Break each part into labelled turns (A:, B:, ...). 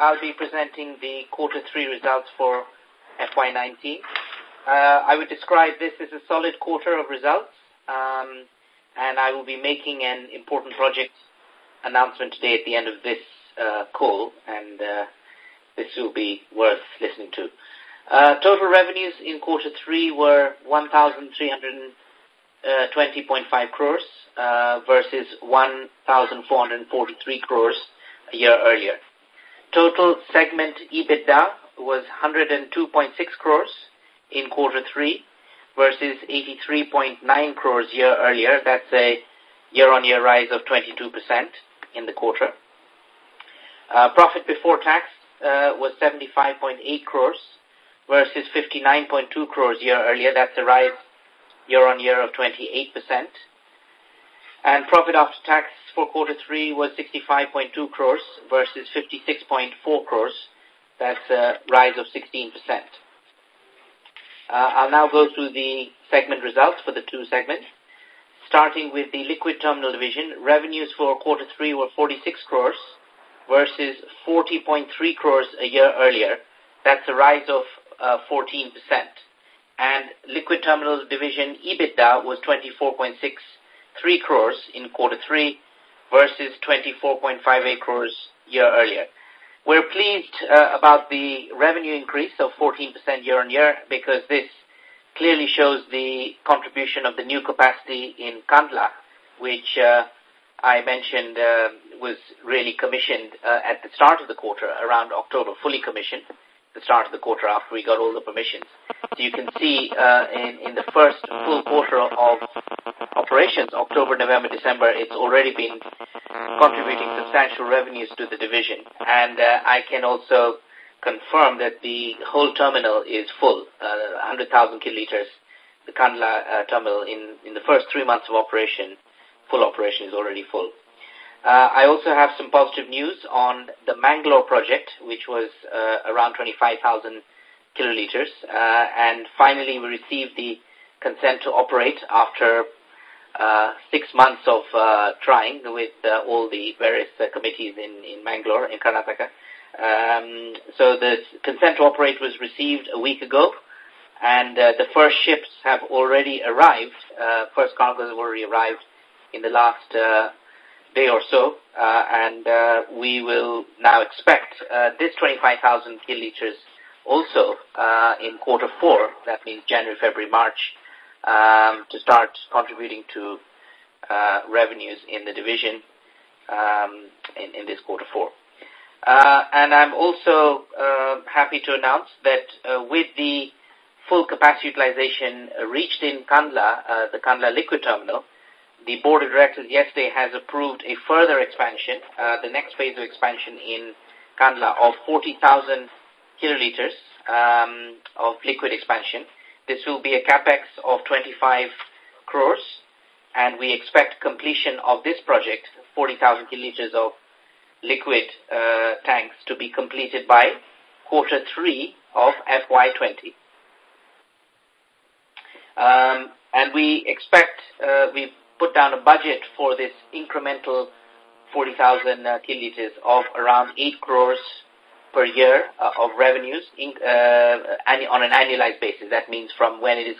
A: I'll be presenting the quarter three results for FY19. Uh, I would describe this as a solid quarter of results, um, and I will be making an important project announcement today at the end of this uh, call, and uh, this will be worth listening to. Uh, total revenues in quarter three were 1,320.5 crores uh, versus 1,443 crores a year earlier. Total segment EBITDA was 102.6 crores in quarter three versus 83.9 crores year earlier. That's a year-on-year rise of 22% in the quarter. Uh, profit before tax uh, was 75.8 crores versus 59.2 crores year earlier. That's a rise year on -year of 28%. And profit after tax for quarter three was 65.2 crores versus 56.4 crores. That's a rise of 16%. Uh, I'll now go through the segment results for the two segments. Starting with the liquid terminal division, revenues for quarter three were 46 crores versus 40.3 crores a year earlier. That's a rise of uh, 14%. And liquid terminal division EBITDA was 24.6 3 crores in quarter 3 versus 24.58 crores year earlier. We're pleased uh, about the revenue increase of 14% year on year because this clearly shows the contribution of the new capacity in Kandla, which uh, I mentioned uh, was really commissioned at the start of the quarter, around October, fully commissioned, the start of the quarter after we got all the permissions. So you can see uh, in, in the first full quarter of operations, October, November, December, it's already been contributing substantial revenues to the division. And uh, I can also confirm that the whole terminal is full, uh, 100,000 kiloliters. The Kandla uh, terminal in, in the first three months of operation, full operation is already full. Uh, I also have some positive news on the Mangalore project, which was uh, around 25,000 kiloliters. Uh, and finally, we received the consent to operate after uh, six months of uh, trying with uh, all the various uh, committees in, in Mangalore, in Karnataka. Um, so the consent to operate was received a week ago, and uh, the first ships have already arrived. Uh, first cargoes have already arrived in the last uh, day or so, uh, and uh, we will now expect uh, this 25,000 kiloliters also uh, in quarter four, that means January, February, March, um, to start contributing to uh, revenues in the division um, in, in this quarter four. Uh, and I'm also uh, happy to announce that uh, with the full capacity utilization reached in Kandla, uh, the Kandla liquid terminal, the board of directors yesterday has approved a further expansion, uh, the next phase of expansion in Kandla of 40,000 kiloliters um, of liquid expansion. This will be a capex of 25 crores, and we expect completion of this project, 40,000 kiloliters of liquid uh, tanks, to be completed by quarter three of FY20. Um, and we expect, uh, we put down a budget for this incremental 40,000 uh, kiloliters of around 8 crores per year uh, of revenues in, uh, on an annualized basis. That means from when it is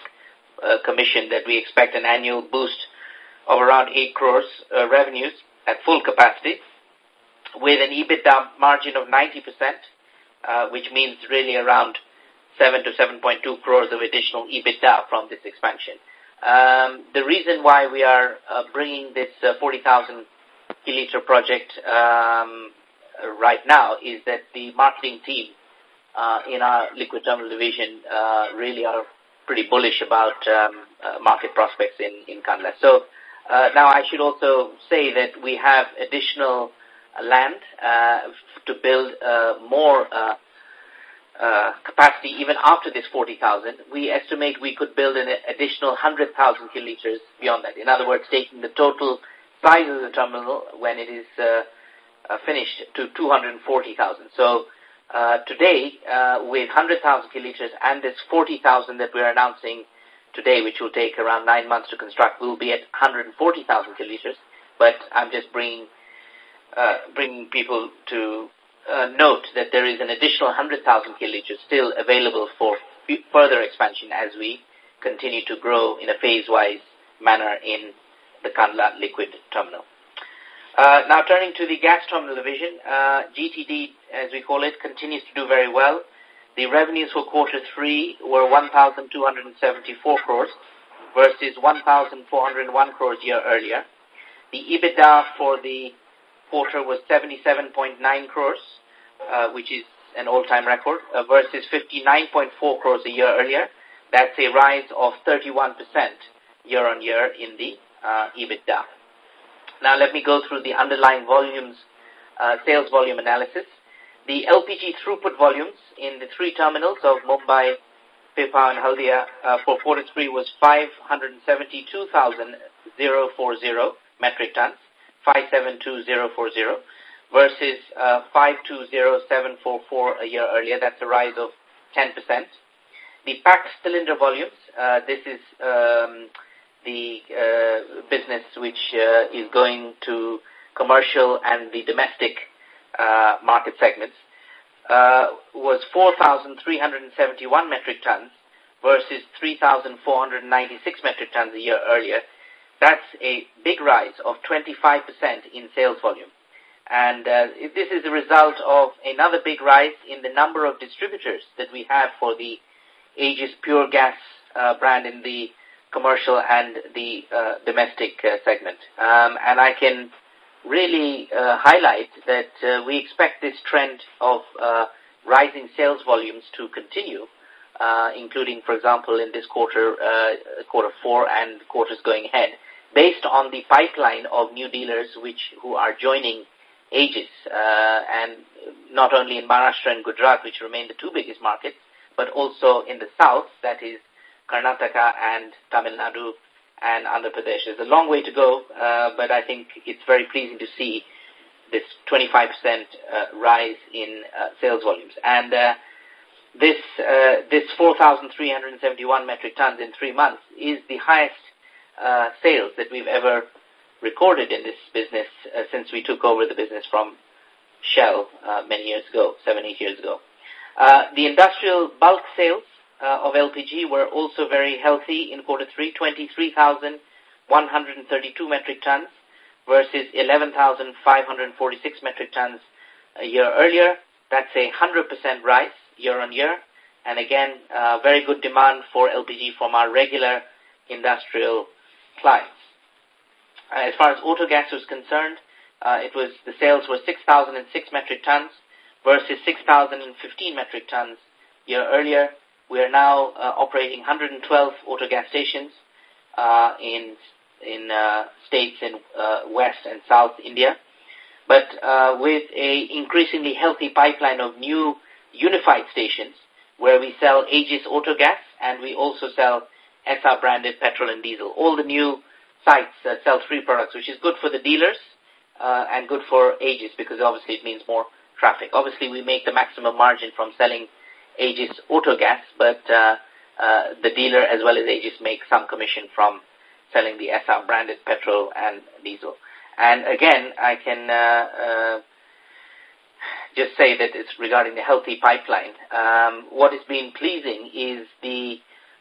A: uh, commissioned that we expect an annual boost of around 8 crores uh, revenues at full capacity with an EBITDA margin of 90%, uh, which means really around 7 to 7.2 crores of additional EBITDA from this expansion. Um, the reason why we are uh, bringing this uh, 40,000 kiloliter project um, uh, right now is that the marketing team uh, in our liquid terminal division uh, really are pretty bullish about um, uh, market prospects in, in Kandla. So now I should also say that we have additional land to build uh, more uh, uh, capacity even after this 40,000. We estimate we could build an additional 100,000 kiloliters beyond that. In other words, taking the total size of the terminal when it is uh, finished to 240,000. So uh, today, uh, with 100,000 kiloliters and this 40,000 that we're announcing today, which will take around nine months to construct, we'll be at 140,000 kiloliters. But I'm just bringing, bringing people to note that there is an additional 100,000 kiloliters still available for further expansion as we continue to grow in a phase-wise manner in the Kandla liquid terminal. Uh, now turning to the gas terminal division, uh, GTD, as we call it, continues to do very well. The revenues for quarter three were 1,274 crores versus 1,401 crores year earlier. The EBITDA for the quarter was 77.9 crores, uh, which is an all-time record, uh, versus 59.4 crores a year earlier. That's a rise of 31% year-on-year in the uh, EBITDA. Now let me go through the underlying volumes, uh, sales volume analysis. The LPG throughput volumes in the three terminals of Mumbai, Pipavav and Haldia uh, for quarter three was 572,040 metric tons, 572040 versus uh, 520744 a year earlier. That's a rise of 10%. The packed cylinder volumes, uh, this is um, the uh, business which uh, is going to commercial and the domestic uh, market segments uh, was 4,371 metric tons versus 3,496 metric tons a year earlier. That's a big rise of 25% in sales volume. And uh, this is a result of another big rise in the number of distributors that we have for the Aegis Pure Gas uh, brand in the commercial and the uh, domestic uh, segment. Um, and I can really uh, highlight that uh, we expect this trend of uh, rising sales volumes to continue, uh, including, for example, in this quarter, quarter four and quarters going ahead, based on the pipeline of new dealers which who are joining Aegis, and not only in Maharashtra and Gujarat, which remain the two biggest markets, but also in the south, that is Karnataka and Tamil Nadu and Andhra Pradesh. There's a long way to go, uh, but I think it's very pleasing to see this 25% uh, rise in uh, sales volumes. And uh, this, uh, this 4,371 metric tons in three months is the highest uh, sales that we've ever recorded in this business uh, since we took over the business from Shell uh, many years ago, seven, eight years ago. Uh, the industrial bulk sales uh, of LPG were also very healthy in quarter three, 23,132 metric tons versus 11,546 metric tons a year earlier. That's a 100% rise year on year. And again, uh, very good demand for LPG from our regular industrial clients. Uh, as far as auto gas was concerned, uh, it was the sales were 6,006 metric tons versus 6,015 metric tons year earlier. We are now uh, operating 112 auto gas stations uh, in in uh, states in West and South India. But with a increasingly healthy pipeline of new unified stations where we sell Aegis auto gas and we also sell Essar branded petrol and diesel. All the new sites sell three products, which is good for the dealers uh, and good for Aegis because obviously it means more traffic. Obviously, we make the maximum margin from selling Aegis Autogas, but uh, uh, the dealer as well as Aegis make some commission from selling the Essar branded petrol and diesel. And again, I can uh, uh, just say that it's regarding the healthy pipeline. Um, what has been pleasing is the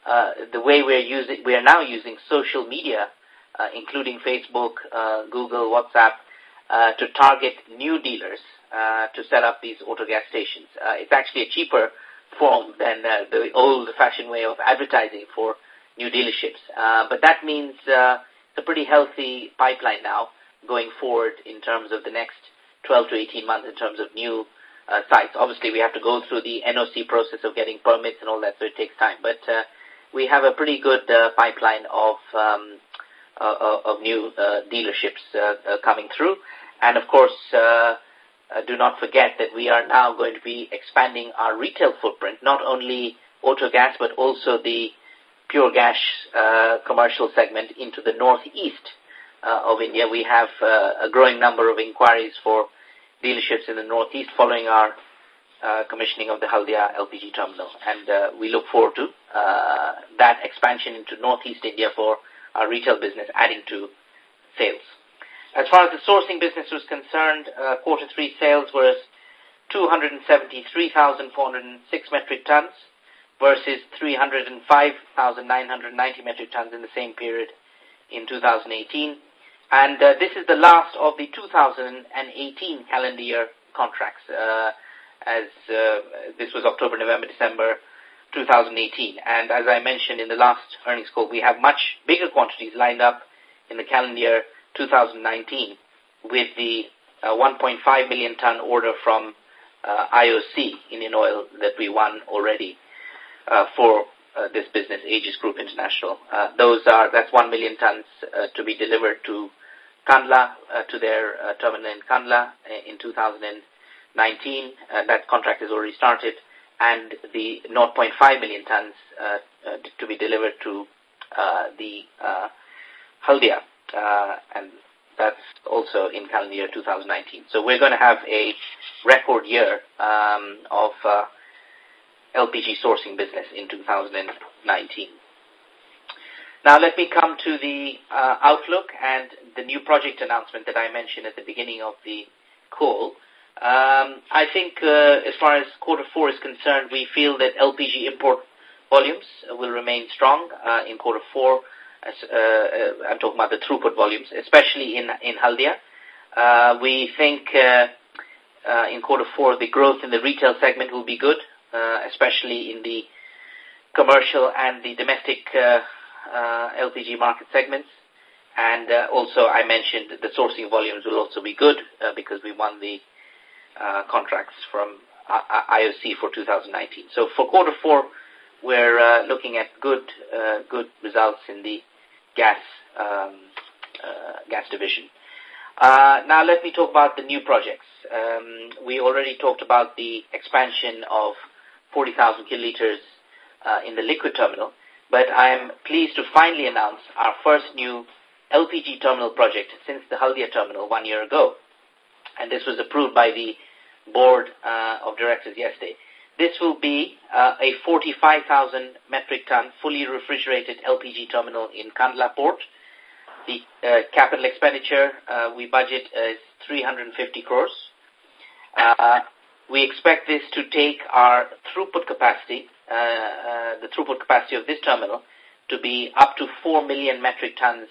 A: uh, the way we're using we are now using social media, uh, including Facebook, Google, WhatsApp, to target new dealers to set up these auto gas stations. it's actually a cheaper form than uh, the old-fashioned way of advertising for new dealerships. Uh, but that means uh, it's a pretty healthy pipeline now going forward in terms of the next 12 to 18 months in terms of new uh, sites. Obviously, we have to go through the NOC process of getting permits and all that, so it takes time. But we have a pretty good pipeline of um, uh, of new uh, dealerships uh, uh, coming through. And, of course, uh, do not forget that we are now going to be expanding our retail footprint, not only auto gas, but also the pure gas uh, commercial segment into the northeast uh, of India. We have uh, a growing number of inquiries for dealerships in the northeast following our uh, commissioning of the Haldia LPG terminal. And uh, we look forward to uh, that expansion into northeast India for our retail business adding to sales. As far as the sourcing business was concerned, uh, quarter three sales were 273,406 metric tons versus 305,990 metric tons in the same period in 2018. And uh, this is the last of the 2018 calendar year contracts, uh, as uh, this was October, November, December 2018. And as I mentioned in the last earnings call, we have much bigger quantities lined up in the calendar year 2019 with the uh, 1.5 million ton order from uh, IOC, Indian Oil, that we won already uh, for this business, Aegis Group International. those are, that's 1 million tons to be delivered to Kandla, to their terminal in Kandla in 2019. that contract has already started and the 0.5 million tons uh, uh, to be delivered to uh, the Haldia uh, and that's also in calendar year 2019. So we're going to have a record year um, of uh, LPG sourcing business in 2019. Now let me come to the uh, outlook and the new project announcement that I mentioned at the beginning of the call. Um, I think uh, as far as quarter four is concerned, we feel that LPG import volumes will remain strong uh, in quarter four uh, uh, I'm talking about the throughput volumes, especially in, in Haldia. Uh, we think uh, uh, in quarter four the growth in the retail segment will be good, uh, especially in the commercial and the domestic uh, uh, LPG market segments. And uh, also I mentioned the sourcing volumes will also be good uh, because we won the uh, contracts from uh, IOC for 2019. So for quarter four, we're uh, looking at good uh, good results in the gas um, uh, gas division. Uh, now let me talk about the new projects. Um, we already talked about the expansion of 40,000 kiloliters uh, in the liquid terminal, but I am pleased to finally announce our first new LPG terminal project since the Haldia terminal one year ago. And this was approved by the board uh, of directors yesterday. This will be uh, a 45,000 metric ton fully refrigerated LPG terminal in Kandla port. The uh, capital expenditure uh, we budget is 350 crores. Uh, we expect this to take our throughput capacity, uh, uh, the throughput capacity of this terminal, to be up to 4 million metric tons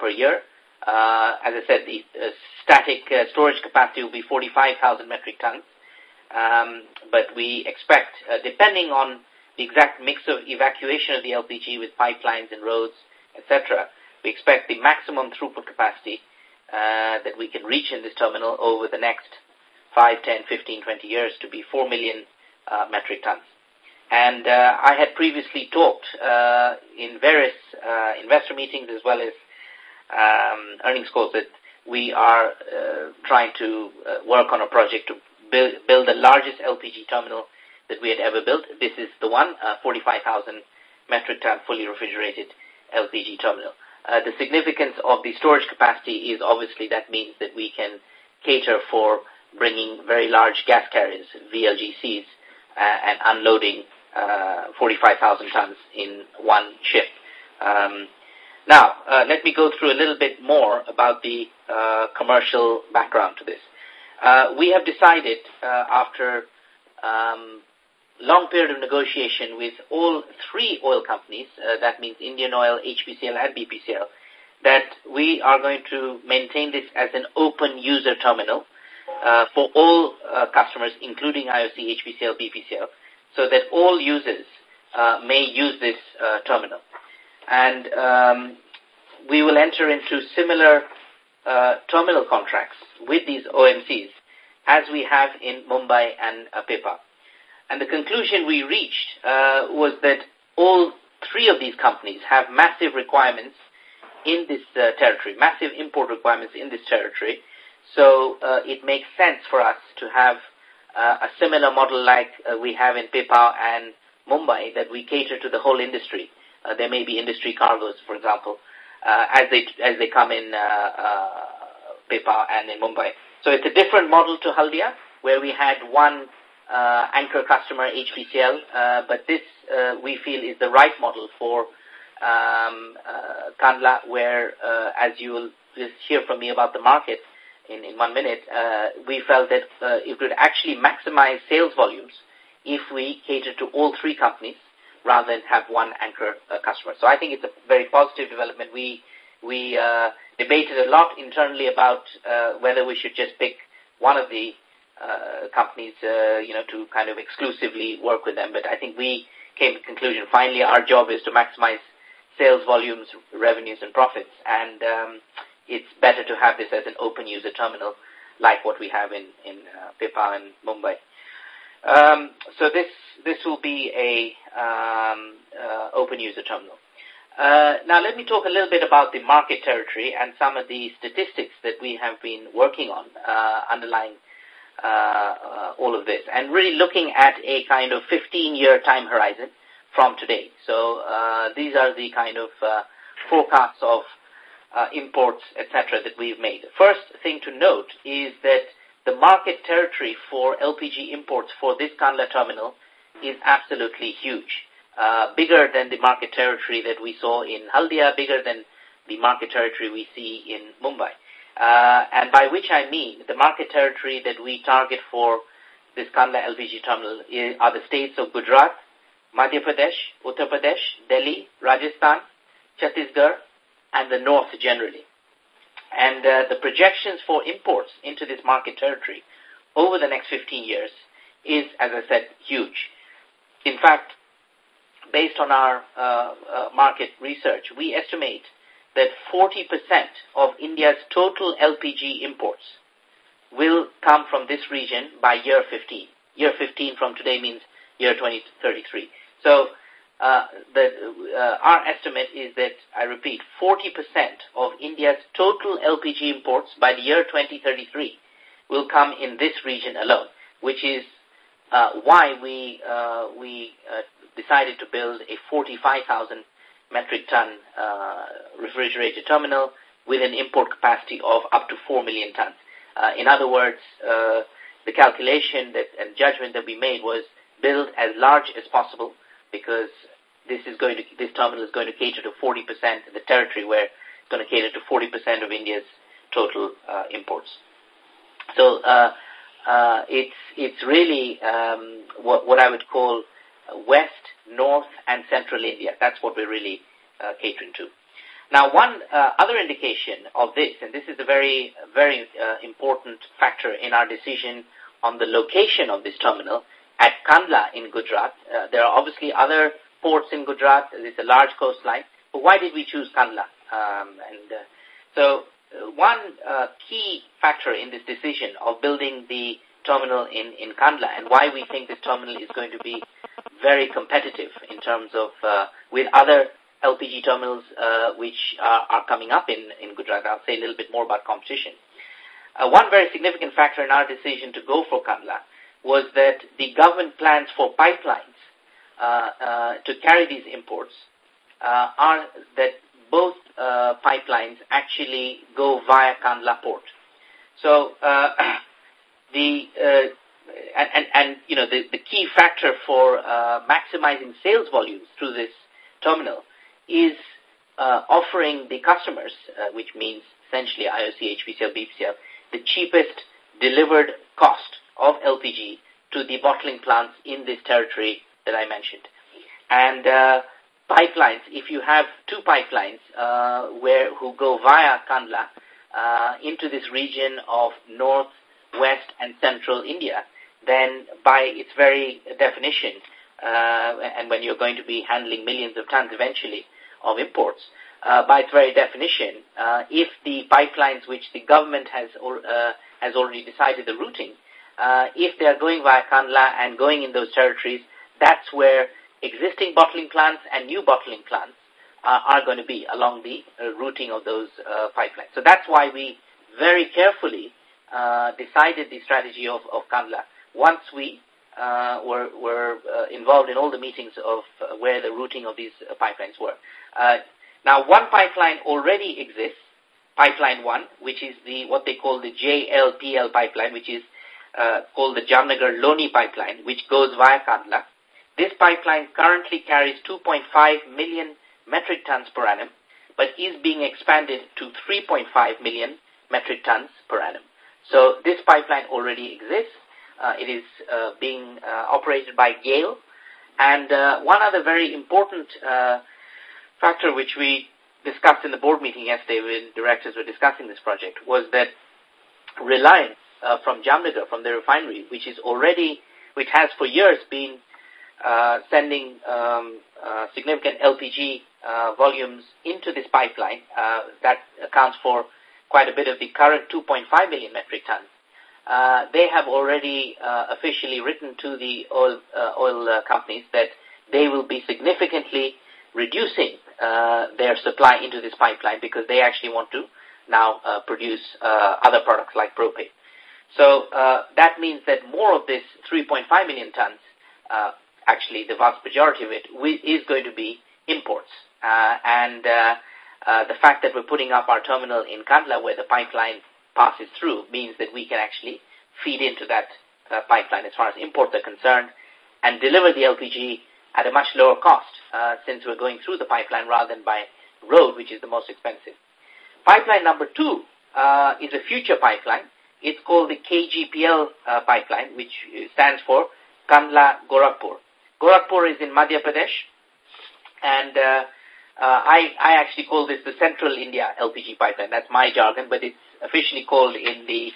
A: per year. as I said, the static storage capacity will be 45,000 metric tons. Um, but we expect, uh, depending on the exact mix of evacuation of the LPG with pipelines and roads, etc., we expect the maximum throughput capacity uh, that we can reach in this terminal over the next 5, 10, 15, 20 years to be 4 million uh, metric tons. And uh, I had previously talked uh, in various uh, investor meetings as well as um, earnings calls that we are uh, trying to uh, work on a project to build, build the largest LPG terminal that we had ever built. This is the one, uh, 45,000 metric ton fully refrigerated LPG terminal. Uh, the significance of the storage capacity is obviously that means that we can cater for bringing very large gas carriers, VLGCs, uh, and unloading uh, 45,000 tons in one ship. Um, now, uh, let me go through a little bit more about the uh, commercial background to this. Uh, we have decided, uh, after um, long period of negotiation with all three oil companies, uh, that means Indian Oil, HPCL, and BPCL, that we are going to maintain this as an open user terminal uh, for all uh, customers, including IOC, HPCL, BPCL, so that all users uh, may use this uh, terminal. And um, we will enter into similar uh, terminal contracts with these OMCs as we have in Mumbai and uh, And the conclusion we reached uh, was that all three of these companies have massive requirements in this uh, territory, massive import requirements in this territory. So uh, it makes sense for us to have uh, a similar model like uh, we have in Pipavav and Mumbai that we cater to the whole industry. Uh, there may be industry cargoes, for example, uh, as they as they come in uh, uh, Pipavav and in Mumbai. So it's a different model to Haldia, where we had one uh, anchor customer, HPCL, uh, but this we feel is the right model for um, Kandla, where as you will just hear from me about the market in, in one minute, we felt that it would actually maximize sales volumes if we cater to all three companies rather than have one anchor uh, customer. So I think it's a very positive development. We we uh, debated a lot internally about uh, whether we should just pick one of the companies, you know, to kind of exclusively work with them. But I think we came to conclusion. Finally, our job is to maximize sales volumes, revenues, and profits. And um, it's better to have this as an open user terminal, like what we have in in Pipavav and Mumbai. Um, so this this will be a um, uh, open user terminal. Uh, now let me talk a little bit about the market territory and some of the statistics that we have been working on uh, underlying uh, uh, all of this and really looking at a kind of 15-year time horizon from today. So uh, these are the kind of forecasts of imports, etc., that we've made. First thing to note is that the market territory for LPG imports for this Kandla terminal is absolutely huge. Uh, bigger than the market territory that we saw in Haldia, bigger than the market territory we see in Mumbai. Uh, and by which I mean the market territory that we target for this Kandla LPG terminal is, are the states of Gujarat, Madhya Pradesh, Uttar Pradesh, Delhi, Rajasthan, Chhattisgarh, and the north generally and uh, the projections for imports into this market territory over the next 15 years is, as I said, huge. In fact, based on our uh, uh, market research, we estimate that 40% of India's total LPG imports will come from this region by year 15. Year 15 from today means year 2033. So uh, that uh, our estimate is that, I repeat, 40% of India's total LPG imports by the year 2033 will come in this region alone, which is uh, why we uh, we uh, decided to build a 45,000 metric ton uh, refrigerated terminal with an import capacity of up to 4 million tons. in other words, the calculation that and judgment that we made was build as large as possible because this is going to, this terminal is going to cater to 40% of the territory where it's going to cater to 40% of India's total uh, imports. So uh, uh, it's it's really um, what, what I would call West, North, and Central India. That's what we're really uh, catering to. Now, one uh, other indication of this, and this is a very, very important factor in our decision on the location of this terminal, at Kandla in Gujarat. Uh, there are obviously other ports in Gujarat. It's a large coastline. But why did we choose Kandla? Um, and uh, so uh, one uh, key factor in this decision of building the terminal in, in Kandla and why we think this terminal is going to be very competitive in terms of with other LPG terminals which are, are coming up in, in Gujarat. I'll say a little bit more about competition. Uh, one very significant factor in our decision to go for Kandla was that the government plans for pipelines uh, uh, to carry these imports uh, are that both uh, pipelines actually go via Kandla port. So uh, the uh, and, and, and you know the, the key factor for uh, maximizing sales volumes through this terminal is uh, offering the customers, uh, which means essentially IOC, HPCL, BPCL, the cheapest delivered cost of LPG to the bottling plants in this territory that I mentioned. And uh, pipelines, if you have two pipelines uh, where who go via Kandla uh, into this region of north, west, and central India, then by its very definition, and when you're going to be handling millions of tons eventually of imports, by its very definition, if the pipelines which the government has, has already decided the routing uh, if they are going via Kandla and going in those territories, that's where existing bottling plants and new bottling plants uh, are going to be along the uh, routing of those uh, pipelines. So that's why we very carefully uh, decided the strategy of, of Kandla. Once we uh, were, were uh, involved in all the meetings of uh, where the routing of these uh, pipelines were. Uh, now, one pipeline already exists, pipeline one, which is the what they call the JLPL pipeline, which is uh, called the Jamnagar-Loni pipeline, which goes via Kandla. This pipeline currently carries 2.5 million metric tons per annum, but is being expanded to 3.5 million metric tons per annum. So this pipeline already exists. Uh, it is uh, being uh, operated by GAIL. And uh, one other very important uh, factor which we discussed in the board meeting yesterday when directors were discussing this project was that Reliance uh, from Jamnagar, from the refinery, which is already, which has for years been uh, sending um, uh, significant LPG uh, volumes into this pipeline. Uh, that accounts for quite a bit of the current 2.5 million metric tons. Uh, they have already uh, officially written to the oil, uh, oil uh, companies that they will be significantly reducing uh, their supply into this pipeline because they actually want to now uh, produce uh, other products like propane. So uh, that means that more of this 3.5 million tons, uh, actually the vast majority of it, is going to be imports. Uh, and uh, the fact that we're putting up our terminal in Kandla where the pipeline passes through means that we can actually feed into that pipeline as far as imports are concerned and deliver the LPG at a much lower cost since we're going through the pipeline rather than by road, which is the most expensive. Pipeline number two is a future pipeline it's called the KGPL uh, pipeline, which uh, stands for Kandla Gorakhpur. Gorakhpur is in Madhya Pradesh, and uh, uh, I, I actually call this the Central India LPG pipeline. That's my jargon, but it's officially called in the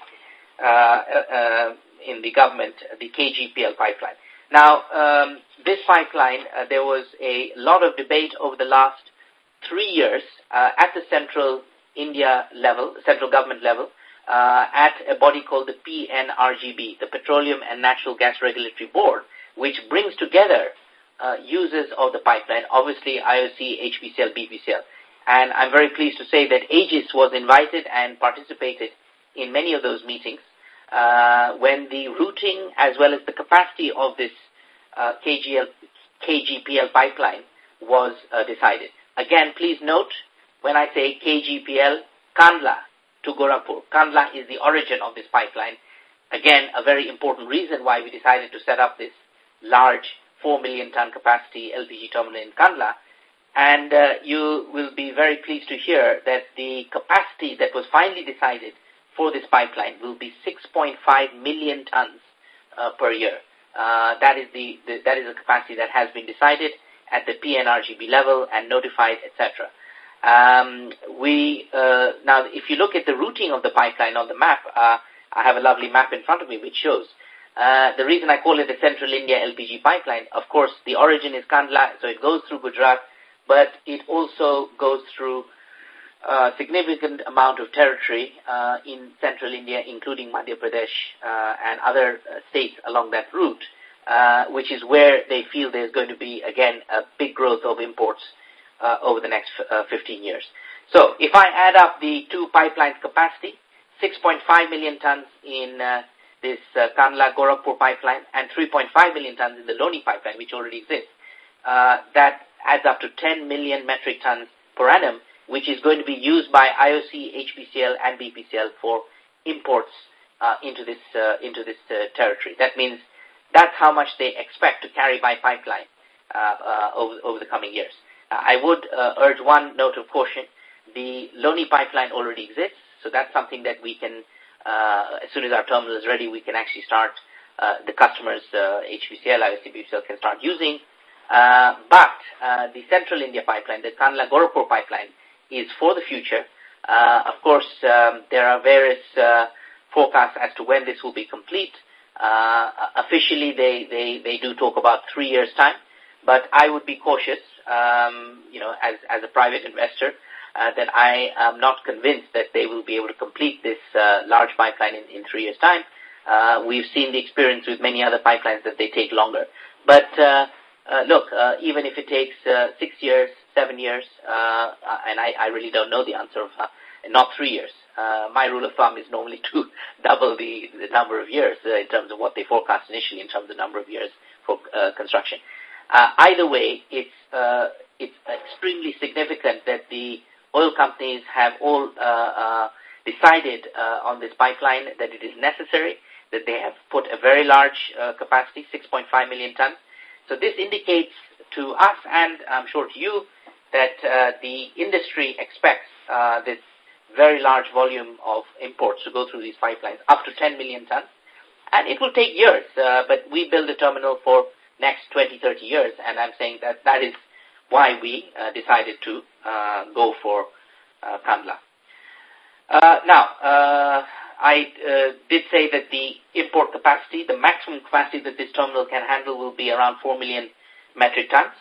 A: uh, uh, uh in the government the KGPL pipeline. Now, um, this pipeline, there was a lot of debate over the last three years at the central India level, central government level, uh, at a body called the PNRGB, the Petroleum and Natural Gas Regulatory Board, which brings together uh, users of the pipeline, obviously IOC, HPCL, BPCL. And I'm very pleased to say that Aegis was invited and participated in many of those meetings uh, when the routing as well as the capacity of this uh, KGL, KGPL pipeline was uh, decided. Again, please note, when I say KGPL, Kandla to Gorakhpur. Kandla is the origin of this pipeline. Again, a very important reason why we decided to set up this large 4 million ton capacity LPG terminal in Kandla. And uh, you will be very pleased to hear that the capacity that was finally decided for this pipeline will be 6.5 million tons uh, per year. Uh, that is the, the, that is the capacity that has been decided at the PNRGB level and notified, etc. Um, we uh, now, if you look at the routing of the pipeline on the map, uh, I have a lovely map in front of me which shows. Uh, the reason I call it the Central India LPG pipeline, of course, the origin is Kandla, so it goes through Gujarat, but it also goes through a uh, significant amount of territory uh, in central India, including Madhya Pradesh uh, and other uh, states along that route, uh, which is where they feel there's going to be, again, a big growth of imports uh, over the next uh, 15 years. So if I add up the two pipeline capacity, 6.5 million tons in uh, this uh, Kandla-Gorakhpur pipeline and 3.5 million tons in the Loni pipeline, which already exists, uh, that adds up to 10 million metric tons per annum, which is going to be used by IOC, HPCL, and BPCL for imports uh, into this uh, into this uh, territory. That means that's how much they expect to carry by pipeline uh, uh, over, over the coming years. I would uh, urge one note of caution. The Loni pipeline already exists, so that's something that we can, uh, as soon as our terminal is ready, we can actually start, uh, the customers, uh, HPCL, can start using. Uh, but uh, the Central India pipeline, the Kandla Gorakhpur pipeline, is for the future. Uh, of course, um, there are various forecasts as to when this will be complete. Uh, officially, they, they, they do talk about three years' time, but I would be cautious um, you know, as, as a private investor, uh, then I am not convinced that they will be able to complete this uh, large pipeline in, in three years' time. Uh, we've seen the experience with many other pipelines that they take longer. But uh, uh, look, uh, even if it takes uh, six years, seven years, uh, and I, I really don't know the answer of uh, not three years. Uh, my rule of thumb is normally to double the, the number of years uh, in terms of what they forecast initially in terms of the number of years for uh, construction. Uh, either way, it's, uh, it's extremely significant that the oil companies have all uh, uh, decided uh, on this pipeline that it is necessary, that they have put a very large uh, capacity, 6.5 million tons. So this indicates to us and I'm sure to you that uh, the industry expects uh, this very large volume of imports to go through these pipelines, up to 10 million tons. And it will take years, uh, but we build a terminal for next 20, 30 years. And I'm saying that that is why we uh, decided to uh, go for uh, Kandla. Uh, now, uh, I uh, did say that the import capacity, the maximum capacity that this terminal can handle will be around 4 million metric tons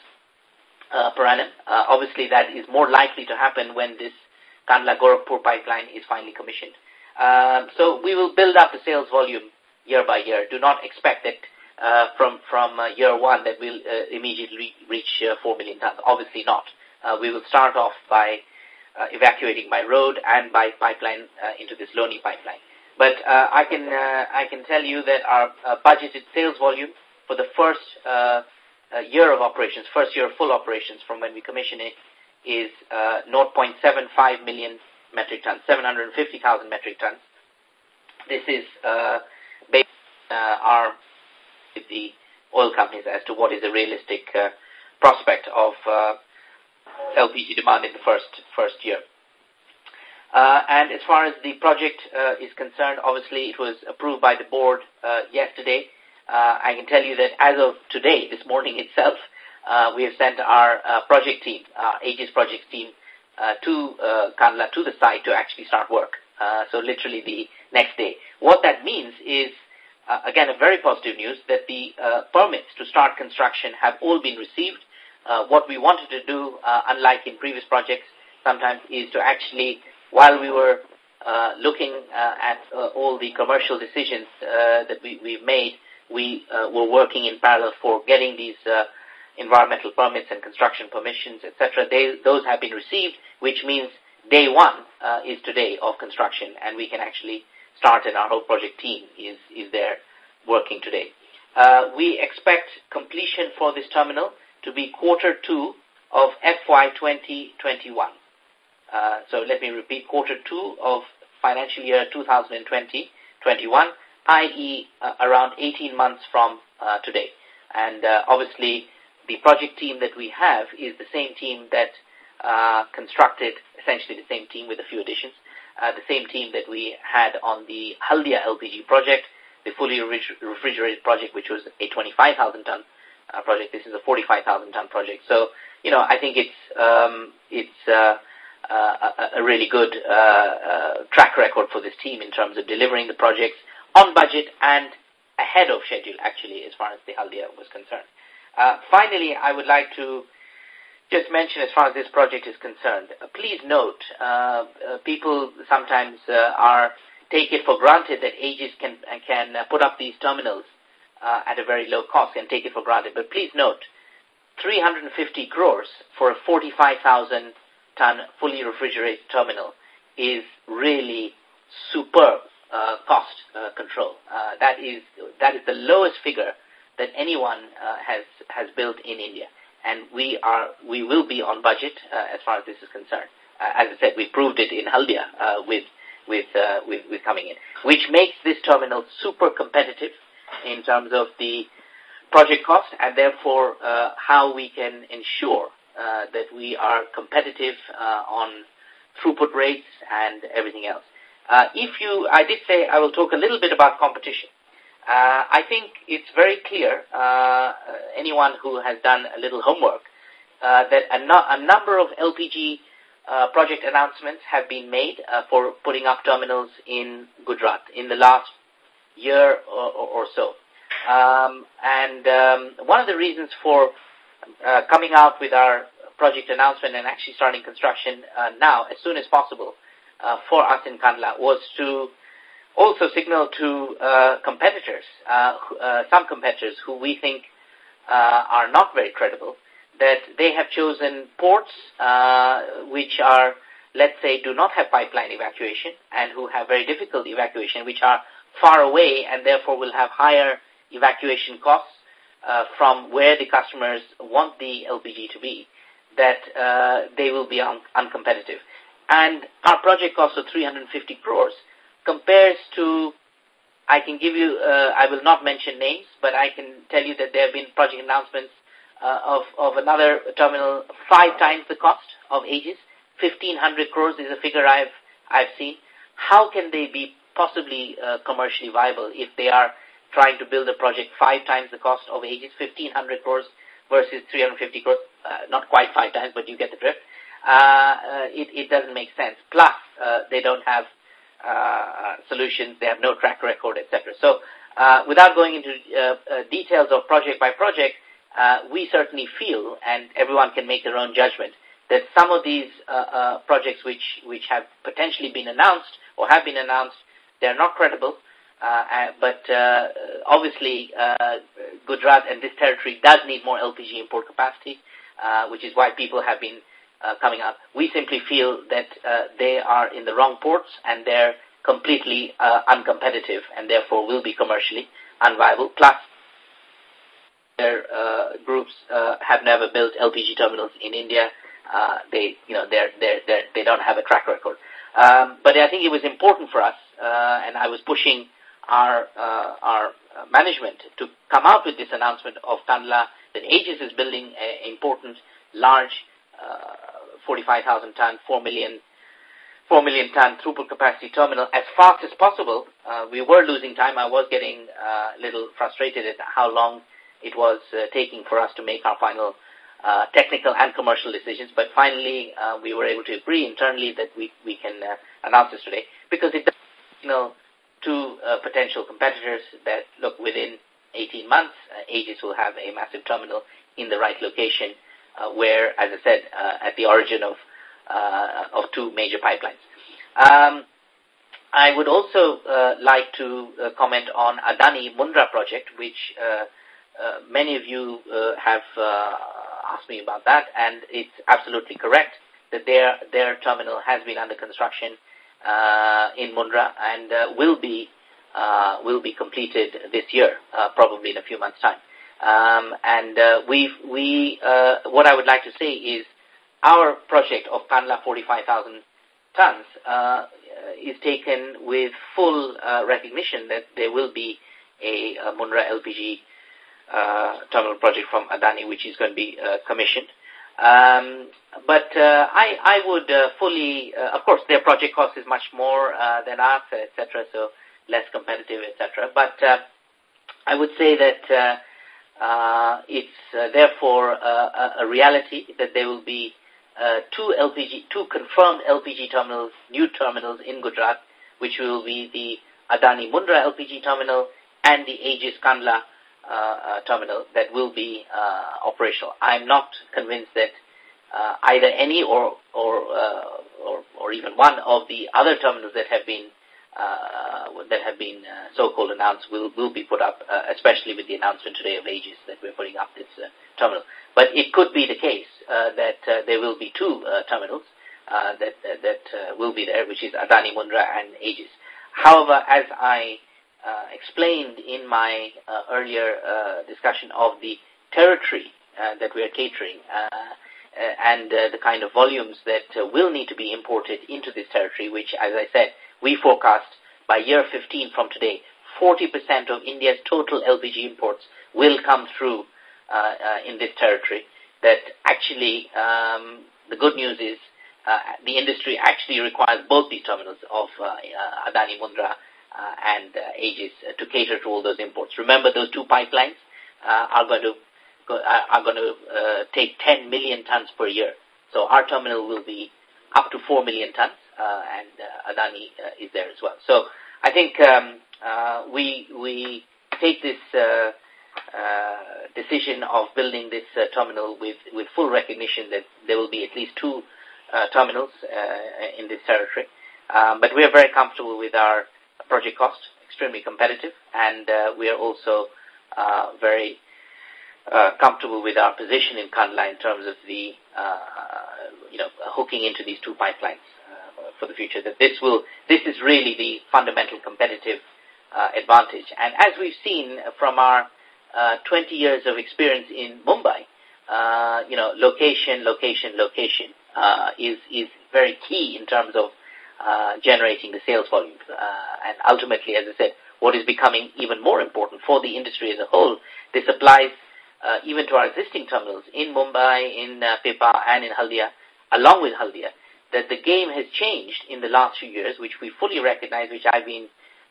A: uh, per annum. Uh, obviously, that is more likely to happen when this Kandla-Gorakhpur pipeline is finally commissioned. Uh, so we will build up the sales volume year by year. Do not expect that uh, from from uh, year one that will uh, immediately reach uh, 4 million tons. Obviously not. Uh, we will start off by uh, evacuating by road and by pipeline uh, into this Loni pipeline. But uh, I can uh, I can tell you that our uh, budgeted sales volume for the first uh, uh, year of operations, first year of full operations from when we commission it, is uh, 0.75 million metric tons, 750,000 metric tons. This is uh, based on uh, our with the oil companies as to what is a realistic uh, prospect of uh, LPG demand in the first first year. Uh, and as far as the project uh, is concerned, obviously it was approved by the board uh, yesterday. Uh, I can tell you that as of today, this morning itself, uh, we have sent our uh, project team, our Aegis project team, uh, to uh, Kandla, to the site to actually start work. Uh, so literally the next day. What that means is uh, again, a very positive news that the uh, permits to start construction have all been received. Uh, what we wanted to do, uh, unlike in previous projects, sometimes is to actually, while we were uh, looking uh, at all the commercial decisions that we, we've made, we were working in parallel for getting these environmental permits and construction permissions, etc. Those have been received, which means day one is today of construction, and we can actually – start and our whole project team is, is there working today. Uh, we expect completion for this terminal to be quarter two of FY 2021. Uh, so let me repeat, quarter two of financial year 2020-21, i.e. Uh, around 18 months from uh, today. And uh, obviously, the project team that we have is the same team that constructed, essentially the same team with a few additions, uh, the same team that we had on the Haldia LPG project, the fully refrigerated project, which was a 25,000 ton uh, project. This is a 45,000 ton project. So, you know, I think it's um, it's uh, uh, a really good uh, uh, track record for this team in terms of delivering the projects on budget and ahead of schedule, actually, as far as the Haldia was concerned. Uh, finally, I would like to just mention as far as this project is concerned. Uh, please note, uh, uh, people sometimes uh, are take it for granted that Aegis can uh, can put up these terminals uh, at a very low cost and take it for granted. But please note, 350 crores for a 45,000 ton fully refrigerated terminal is really superb uh, cost uh, control. Uh, that is that is the lowest figure that anyone has has built in India and we are we will be on budget uh, as far as this is concerned. Uh, as I said, we proved it in Haldia uh, with with, uh, with with coming in, which makes this terminal super competitive in terms of the project cost and therefore uh, how we can ensure uh, that we are competitive on throughput rates and everything else. if you, I did say I will talk a little bit about competition. Uh, I think it's very clear, uh, anyone who has done a little homework, uh, that a, no a, number of LPG uh, project announcements have been made uh, for putting up terminals in Gujarat in the last year or, or so. Um, and um, one of the reasons for uh, coming out with our project announcement and actually starting construction now as soon as possible for us in Kandla was to also signal to uh, competitors, uh, uh, some competitors who we think uh, are not very credible, that they have chosen ports uh, which are, let's say, do not have pipeline evacuation and who have very difficult evacuation, which are far away and therefore will have higher evacuation costs uh, from where the customers want the LPG to be, that they will be un uncompetitive. And our project costs of 350 crores compares to, I can give you, uh, I will not mention names, but I can tell you that there have been project announcements uh, of, of another terminal five times the cost of Aegis. 1,500 crores is a figure I've, I've seen. How can they be possibly uh, commercially viable if they are trying to build a project five times the cost of Aegis, 1,500 crores versus 350 crores, not quite five times, but you get the drift. Uh, uh, it, it doesn't make sense. Plus, they don't have uh, uh, solutions. They have no track record, etc. So uh, without going into details of project by project, we certainly feel, and everyone can make their own judgment, that some of these projects which, which have potentially been announced or have been announced, they're not credible. Uh, but uh, obviously, uh, Gujarat and this territory does need more LPG import capacity, uh, which is why people have been uh, coming up. We simply feel that uh, they are in the wrong ports and they're completely uh, uncompetitive and therefore will be commercially unviable. Plus, their uh, groups uh, have never built LPG terminals in India. Uh, they, you know, they're, they're, they're, they don't have a track record. Um, but I think it was important for us, uh, and I was pushing our uh, our management to come out with this announcement of Kandla that Aegis is building an important, large uh, 45,000 ton, 4 million, 4 million ton throughput capacity terminal as fast as possible. Uh, we were losing time. I was getting uh, a little frustrated at how long it was taking for us to make our final uh, technical and commercial decisions. But finally, uh, we were able to agree internally that we, we can uh, announce this today because it does know, to potential competitors that, look, within 18 months, Aegis will have a massive terminal in the right location uh, where, as I said, uh, at the origin of uh, of two major pipelines. Um, I would also like to comment on Adani Mundra project, which many of you have asked me about that, and it's absolutely correct that their their terminal has been under construction uh, in Mundra and uh, will be uh, will be completed this year, probably in a few months' time. Um, and uh, we we uh, what I would like to say is our project of Kandla 45,000 tons uh, is taken with full uh, recognition that there will be a, a Mundra LPG uh, terminal project from Adani, which is going to be uh, commissioned. Um, but I I would fully, of course, their project cost is much more than ours, etc. So less competitive, etc. But I would say that uh, it's uh, therefore uh, a, reality that there will be uh, two LPG, two confirmed LPG terminals, new terminals in Gujarat, which will be the Adani Mundra LPG terminal and the Aegis Kandla uh, uh, terminal that will be operational. I'm not convinced that either any or or, or or even one of the other terminals that have been that uh, have been uh, so-called announced will, will be put up, uh, especially with the announcement today of Aegis that we're putting up this terminal. But it could be the case that there will be two terminals that, that will be there, which is Adani Mundra and Aegis. However, as I explained in my earlier discussion of the territory that we are catering and the kind of volumes that will need to be imported into this territory, which, as I said, we forecast by year 15 from today, 40% of India's total LPG imports will come through uh, uh, in this territory. That actually, um, the good news is uh, the industry actually requires both these terminals of uh, uh, Adani Mundra
B: uh,
A: and Aegis to cater to all those imports. Remember, those two pipelines are going to are going to take 10 million tons per year. So our terminal will be up to 4 million tons, uh, and uh, Adani uh, is there as well. So I think um, we we take this decision of building this terminal with with full recognition that there will be at least two terminals in this territory. Um, but we are very comfortable with our project cost, extremely competitive, and uh, we are also uh, very uh, comfortable with our position in Kandla in terms of the, you know, hooking into these two pipelines for the future, that this will, this is really the fundamental competitive uh, advantage. And as we've seen from our uh, 20 years of experience in Mumbai, uh, you know, location, location, location uh, is is very key in terms of uh, generating the sales volumes. Uh, and ultimately, as I said, what is becoming even more important for the industry as a whole, this applies even to our existing terminals in Mumbai, in uh, Pipa, and in Haldia, along with Haldia that the game has changed in the last few years, which we fully recognize, which I've been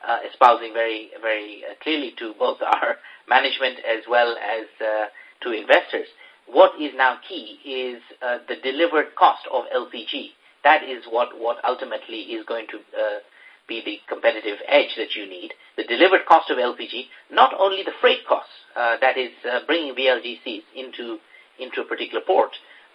A: uh, espousing very, very uh, clearly to both our management as well as uh, to investors. What is now key is uh, the delivered cost of LPG. That is what, what ultimately is going to uh, be the competitive edge that you need. The delivered cost of LPG, not only the freight costs, uh, that is bringing VLGCs into, into a particular port,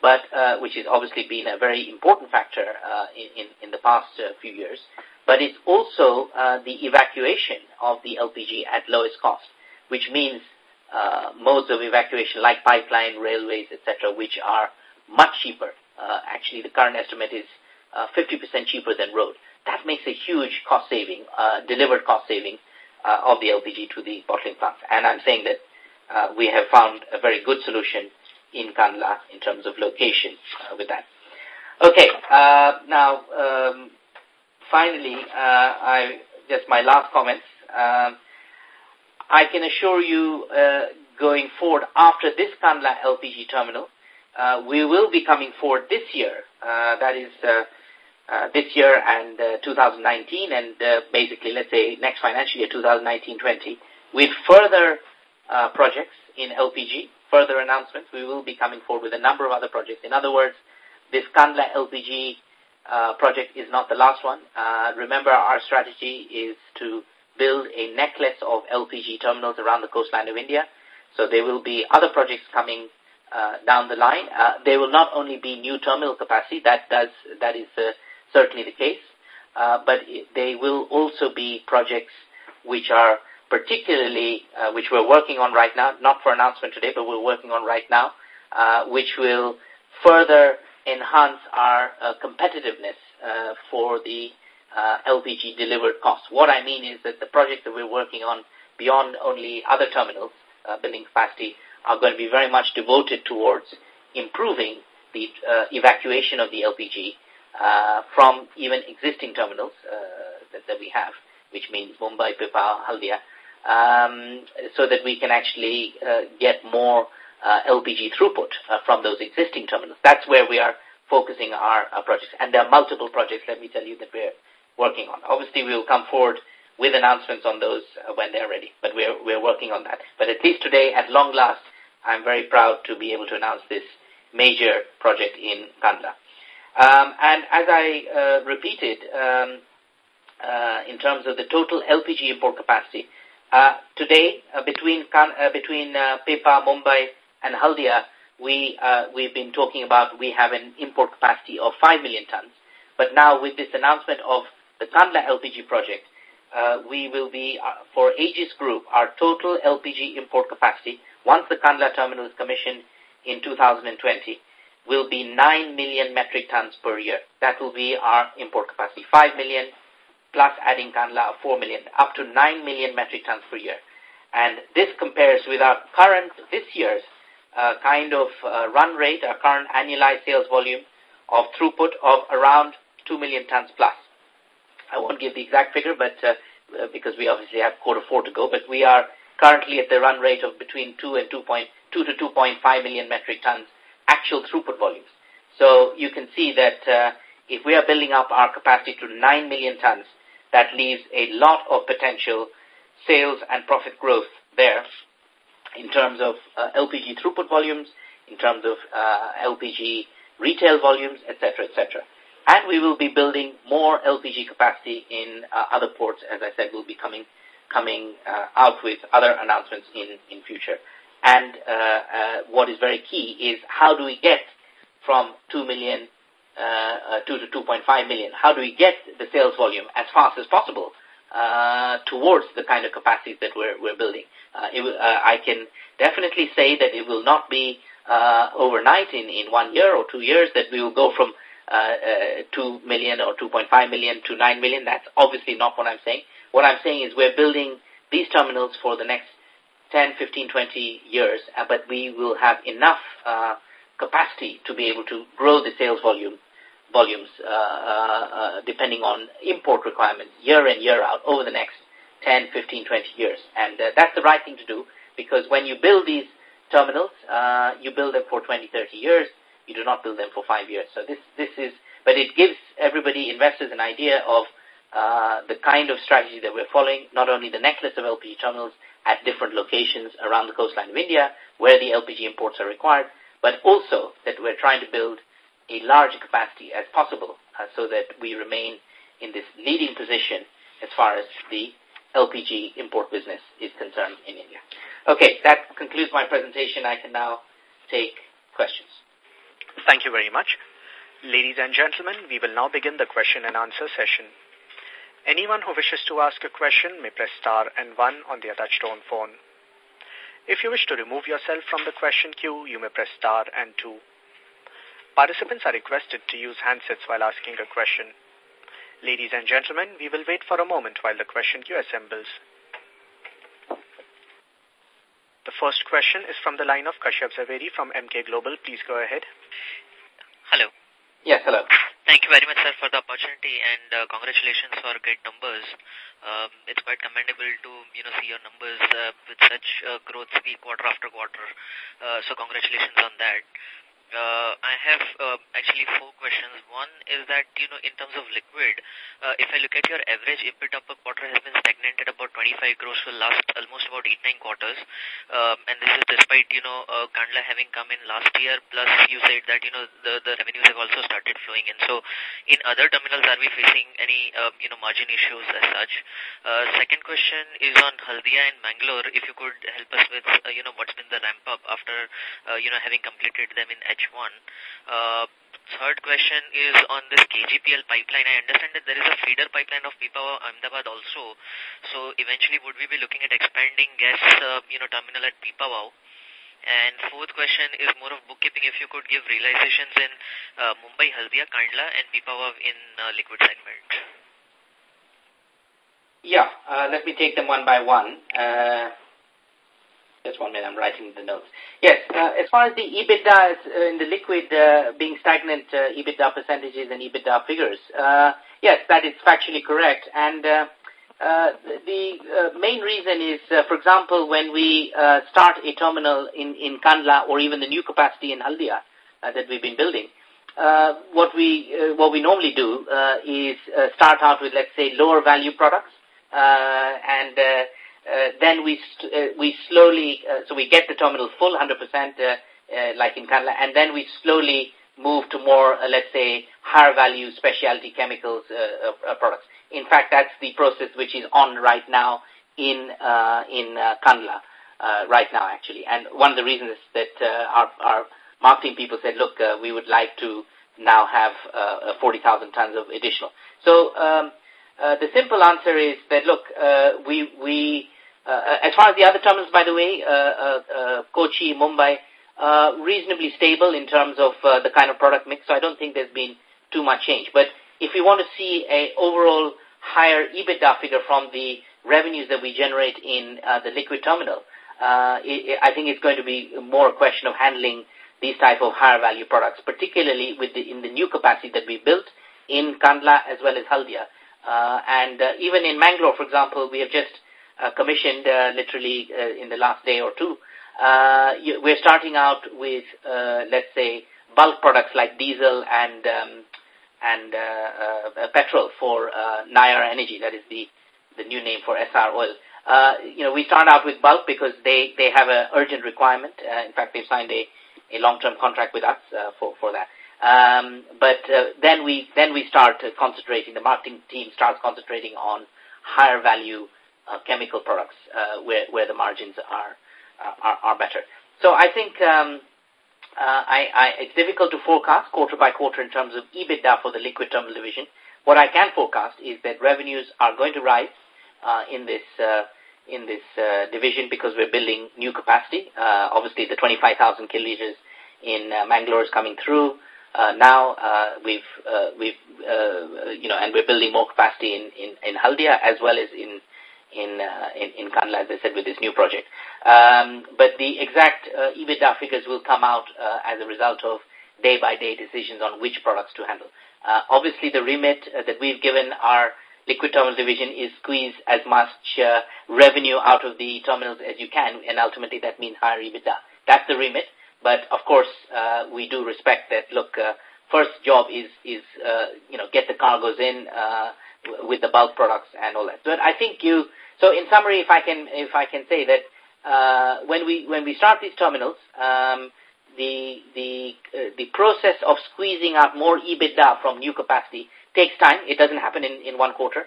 A: but uh, which has obviously been a very important factor uh, in, in, the past uh, few years. But it's also uh, the evacuation of the LPG at lowest cost, which means uh, modes of evacuation like pipeline, railways, etc., which are much cheaper. Uh, actually, the current estimate is 50% cheaper than road. That makes a huge cost saving, delivered cost saving of the LPG to the bottling plants. And I'm saying that we have found a very good solution in Kandla in terms of location uh, with that. Okay, uh, now um, finally, uh, I just my last comments. Um, I can assure you, uh, going forward after this Kandla LPG terminal, uh, we will be coming forward this year. Uh, that is. Uh, uh, this year and uh, 2019 and uh, basically let's say next financial year 2019-20 with further uh, projects in LPG further announcements. We will be coming forward with a number of other projects. In other words, this Kandla LPG uh, project is not the last one. Uh, remember, our strategy is to build a necklace of LPG terminals around the coastline of India. So there will be other projects coming uh, down the line. there will not only be new terminal capacity, that, does, that is certainly the case, but it, they will also be projects which are particularly uh, which we're working on right now, not for announcement today, but we're working on right now, uh, which will further enhance our uh, competitiveness uh, for the uh, LPG delivered costs. What I mean is that the projects that we're working on beyond only other terminals uh, building capacity are going to be very much devoted towards improving the evacuation of the LPG from even existing terminals that, that we have which means Mumbai, Pipavav, Haldia, um, so that we can actually uh, get more uh, LPG throughput uh, from those existing terminals. That's where we are focusing our, our, uh, projects. And there are multiple projects, let me tell you, that we're working on. Obviously, we will come forward with announcements on those uh, when they're ready, but we're, we're working on that. But at least today, at long last, I'm very proud to be able to announce this major project in Kandla. Um, and as I uh, repeated, um, in terms of the total LPG import capacity, uh, today, uh, between uh, between uh, Pipavav, Mumbai, and Haldia, we uh, we've been talking about we have an import capacity of 5 million tons. But now, with this announcement of the Kandla LPG project, uh, we will be uh, for Aegis Group our total LPG import capacity once the Kandla terminal is commissioned in 2020 will be 9 million metric tons per year. That will be our import capacity. 5 million plus adding Kandla 4 million, up to 9 million metric tons per year. And this compares with our current, this year's uh, kind of uh, run rate, our current annualized sales volume of throughput of around 2 million tons plus. I won't give the exact figure, but uh, uh because we obviously have quarter four to go, but we are currently at the run rate of between 2 and 2.2 to 2.5 million metric tons actual throughput volumes. So you can see that uh, if we are building up our capacity to 9 million tons, that leaves a lot of potential sales and profit growth there in terms of uh, LPG throughput volumes, in terms of uh, LPG retail volumes, etc., etc. And we will be building more LPG capacity in uh, other ports. As I said, we'll be coming coming out with other announcements in in future. And what is very key is how do we get from 2 million uh, uh, 2 to 2.5 million. How do we get the sales volume as fast as possible uh, towards the kind of capacities that we're, we're building? Uh, it, uh, I can definitely say that it will not be uh, overnight in, in one year or two years that we will go from uh, uh, 2 million or 2.5 million to 9 million. That's obviously not what I'm saying. What I'm saying is we're building these terminals for the next 10, 15, 20 years, uh, but we will have enough uh, capacity to be able to grow the sales volume volumes uh, uh, uh, depending on import requirements year in, year out over the next 10, 15, 20 years. And that's the right thing to do because when you build these terminals, you build them for 20, 30 years. You do not build them for five years. So this, this is, but it gives everybody, investors, an idea of uh, the kind of strategy that we're following, not only the necklace of LPG terminals at different locations around the coastline of India where the LPG imports are required, but also that we're trying to build a large capacity as possible uh, so that we remain in this leading position as far as the LPG import business is concerned in India. Okay, that concludes my presentation. I can now take questions. Thank you very much. Ladies and gentlemen,
C: we will now begin the question and answer session. Anyone who wishes to ask a question may press star and one on the attached tone phone. If you wish to remove yourself from the question queue, you may press star and two. Participants are requested to use handsets while asking a question. Ladies and gentlemen, we will wait for a moment while the question queue assembles. The first question is from the line of Kashyap Zaveri from Emkay Global. Please go ahead.
D: Hello. Yes, hello. Thank you very much, sir, for the opportunity and uh, congratulations for great numbers. Um, it's quite commendable to you know see your numbers uh, with such uh, growth speed quarter after quarter. so congratulations on that. Uh, I have uh, actually four questions. One is that, you know, in terms of liquid, uh, if I look at your average EBITDA per quarter has been stagnant at about 25 crores for last almost about 8-9 quarters. Um, and this is despite, you know, uh, Kandla having come in last year, plus you said that, you know, the, the revenues have also started flowing in. So in other terminals, are we facing any, um, you know, margin issues as such? Uh, second question is on Haldia and Mangalore. If you could help us with, uh, you know, what's been the ramp up after, uh, you know, having completed them in H1. Uh, third question is on this KGPL pipeline. I understand that there is a feeder pipeline of Pipavav Ahmedabad also. So eventually would we be looking at expanding gas uh, you know, terminal at Pipavav? And fourth question is more of bookkeeping. If you could give realizations in uh, Mumbai, Haldia, Kandla and Pipavav in uh, liquid segment.
A: Yeah, uh, let me take them one by one. Uh, just one minute, I'm writing the notes. Yes, uh, as far as the EBITDA uh, in the liquid uh, being stagnant, EBITDA percentages and EBITDA figures, yes, that is factually correct. And uh, uh, the uh, main reason is, for example, when we start a terminal in, in Kandla or even the new capacity in Haldia that we've been building, uh, what we what we normally do uh, is uh, start out with, let's say, lower value products and uh, then we uh, we slowly, uh, so we get the terminal full 100% like in Kandla, and then we slowly move to more, let's say, higher value specialty chemicals products. In fact, that's the process which is on right now in uh, in uh, Kandla uh, right now, actually. And one of the reasons that uh, our, our marketing people said, look, uh, we would like to now have uh, 40,000 tons of additional. So um, uh, the simple answer is that, look, uh, we, we uh, uh, as far as the other terminals, by the way, uh, Kochi, Mumbai, reasonably stable in terms of the kind of product mix. So I don't think there's been too much change. But if we want to see a overall higher EBITDA figure from the revenues that we generate in uh, the liquid terminal, uh, it, I think it's going to be more a question of handling these type of higher value products, particularly with the, in the new capacity that we built in Kandla as well as Haldia. Uh, and even in Mangalore, for example, we have just uh, commissioned uh, literally uh, in the last day or two, uh, we're starting out with, uh, let's say, bulk products like diesel and um, and uh, uh, uh petrol for uh, Nayara Energy, that is the, the new name for Essar Oil. Uh, you know, we start out with bulk because they, they have an urgent requirement. Uh, in fact, they've signed a, a long-term contract with us uh, for, for that. Um, but uh, then we then we start uh, concentrating. The marketing team starts concentrating on higher value chemical products uh, where, where the margins are, uh, are, are, better. So I think um, uh, I, I, it's difficult to forecast quarter by quarter in terms of EBITDA for the liquid terminal division. What I can forecast is that revenues are going to rise in this in this uh, division because we're building new capacity. Uh, obviously, the 25,000 kiloliters in uh, Mangalore is coming through. Uh, now uh, we've uh, we've uh, you know, and we're building more capacity in in, in Haldia as well as in in, uh, in, in Kandla, as I said, with this new project. Um, but the exact uh, EBITDA figures will come out uh, as a result of day-by-day -day decisions on which products to handle. Uh, obviously, the remit uh, that we've given our liquid terminal division is squeeze as much uh, revenue out of the terminals as you can, and ultimately that means higher EBITDA. That's the remit. But of course, uh, we do respect that. Look, uh, first job is is uh, you know get the cargos in. Uh, with the bulk products and all that. But I think you, so in summary, if I can, if I can say that, uh, when we, when we start these terminals, um, the, the, uh, the process of squeezing out more EBITDA from new capacity takes time. It doesn't happen in, in one quarter.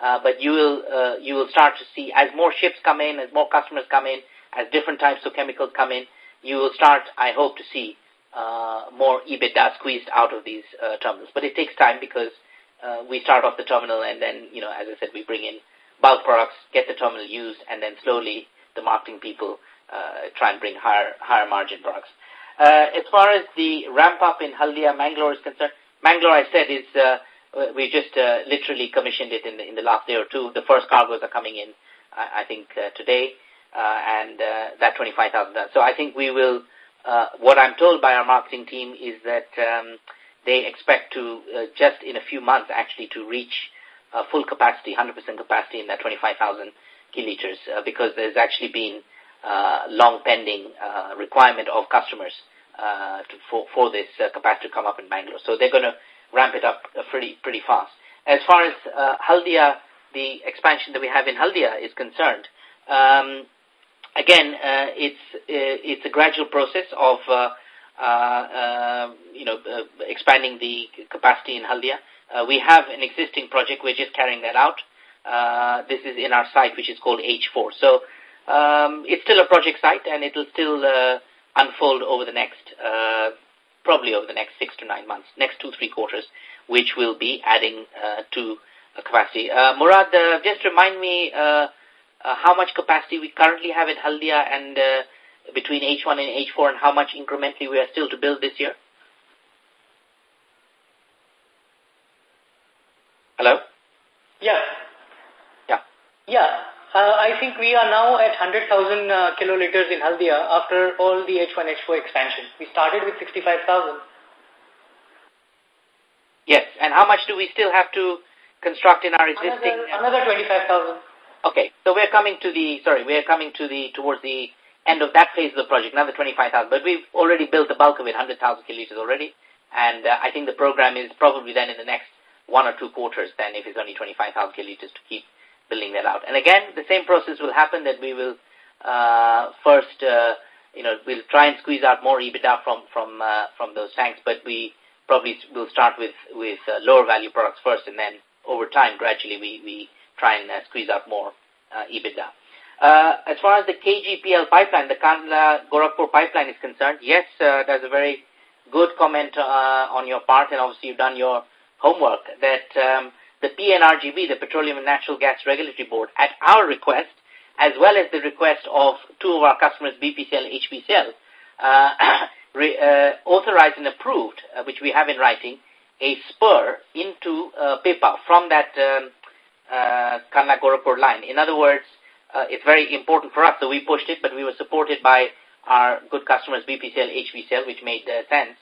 A: Uh, but you will, uh, you will start to see as more ships come in, as more customers come in, as different types of chemicals come in, you will start, I hope, to see, uh, more EBITDA squeezed out of these, uh, terminals. But it takes time because, uh, we start off the terminal and then, you know, as I said, we bring in bulk products, get the terminal used, and then slowly the marketing people uh, try and bring higher, higher margin products. Uh, as far as the ramp up in Haldia Mangalore is concerned, Mangalore, I said, is uh, we just uh, literally commissioned it in the, in the last day or two. The first cargoes are coming in, I, I think, uh, today, uh, and uh, that 25,000. So I think we will. Uh, what I'm told by our marketing team is that um, they expect to uh, just in a few months actually to reach uh, full capacity, 100% capacity in that 25,000 kiloliters uh, because there's actually been uh, long pending uh, requirement of customers uh, to, for, for this uh, capacity to come up in Mangalore. So they're going to ramp it up uh, pretty pretty fast. As far as uh, Haldia, the expansion that we have in Haldia is concerned, um, again, uh, it's uh, it's a gradual process of uh, uh, uh, you know, uh, expanding the capacity in Haldia. we have an existing project. We're just carrying that out. this is in our site, which is called H4. So um, it's still a project site, and it'll still unfold over the next, probably over the next six to nine months, next two, three quarters, which will be adding to capacity. Murad, just remind me how much capacity we currently have in Haldia and between H1 and H4 and how much incrementally we are still to build this year? Hello? Yeah. Yeah. Yeah. Uh,
B: I think we are now at 100,000 uh, kiloliters in Haldia after all the H1, H4
A: expansion. We started with 65,000. Yes, and how much do we still have to construct in our existing... Another, another 25,000. Okay, so we're coming to the, sorry, we're coming to the, towards the end of that phase of the project, another 25,000. But we've already built the bulk of it, 100,000 kiloliters already. And uh, I think the program is probably then in the next one or two quarters then if it's only 25,000 kiloliters to keep building that out. And again, the same process will happen that we will uh, first, uh, you know, we'll try and squeeze out more EBITDA from from uh, from those tanks, but we probably will start with with uh, lower value products first, and then over time, gradually, we we try and uh, squeeze out more uh, EBITDA. Uh, as far as the KGPL pipeline, the Kandla-Gorakhpur pipeline is concerned, yes, uh, that's a very good comment uh, on your part, and obviously you've done your homework, that um, the PNGRB, the Petroleum and Natural Gas Regulatory Board, at our request, as well as the request of two of our customers, BPCL and HPCL, uh, re, uh, authorized and approved, uh, which we have in writing, a spur into uh, from that um, uh, gorakhpur line. In other words, uh, it's very important for us. So we pushed it, but we were supported by our good customers, BPCL, HPCL, which made uh, sense.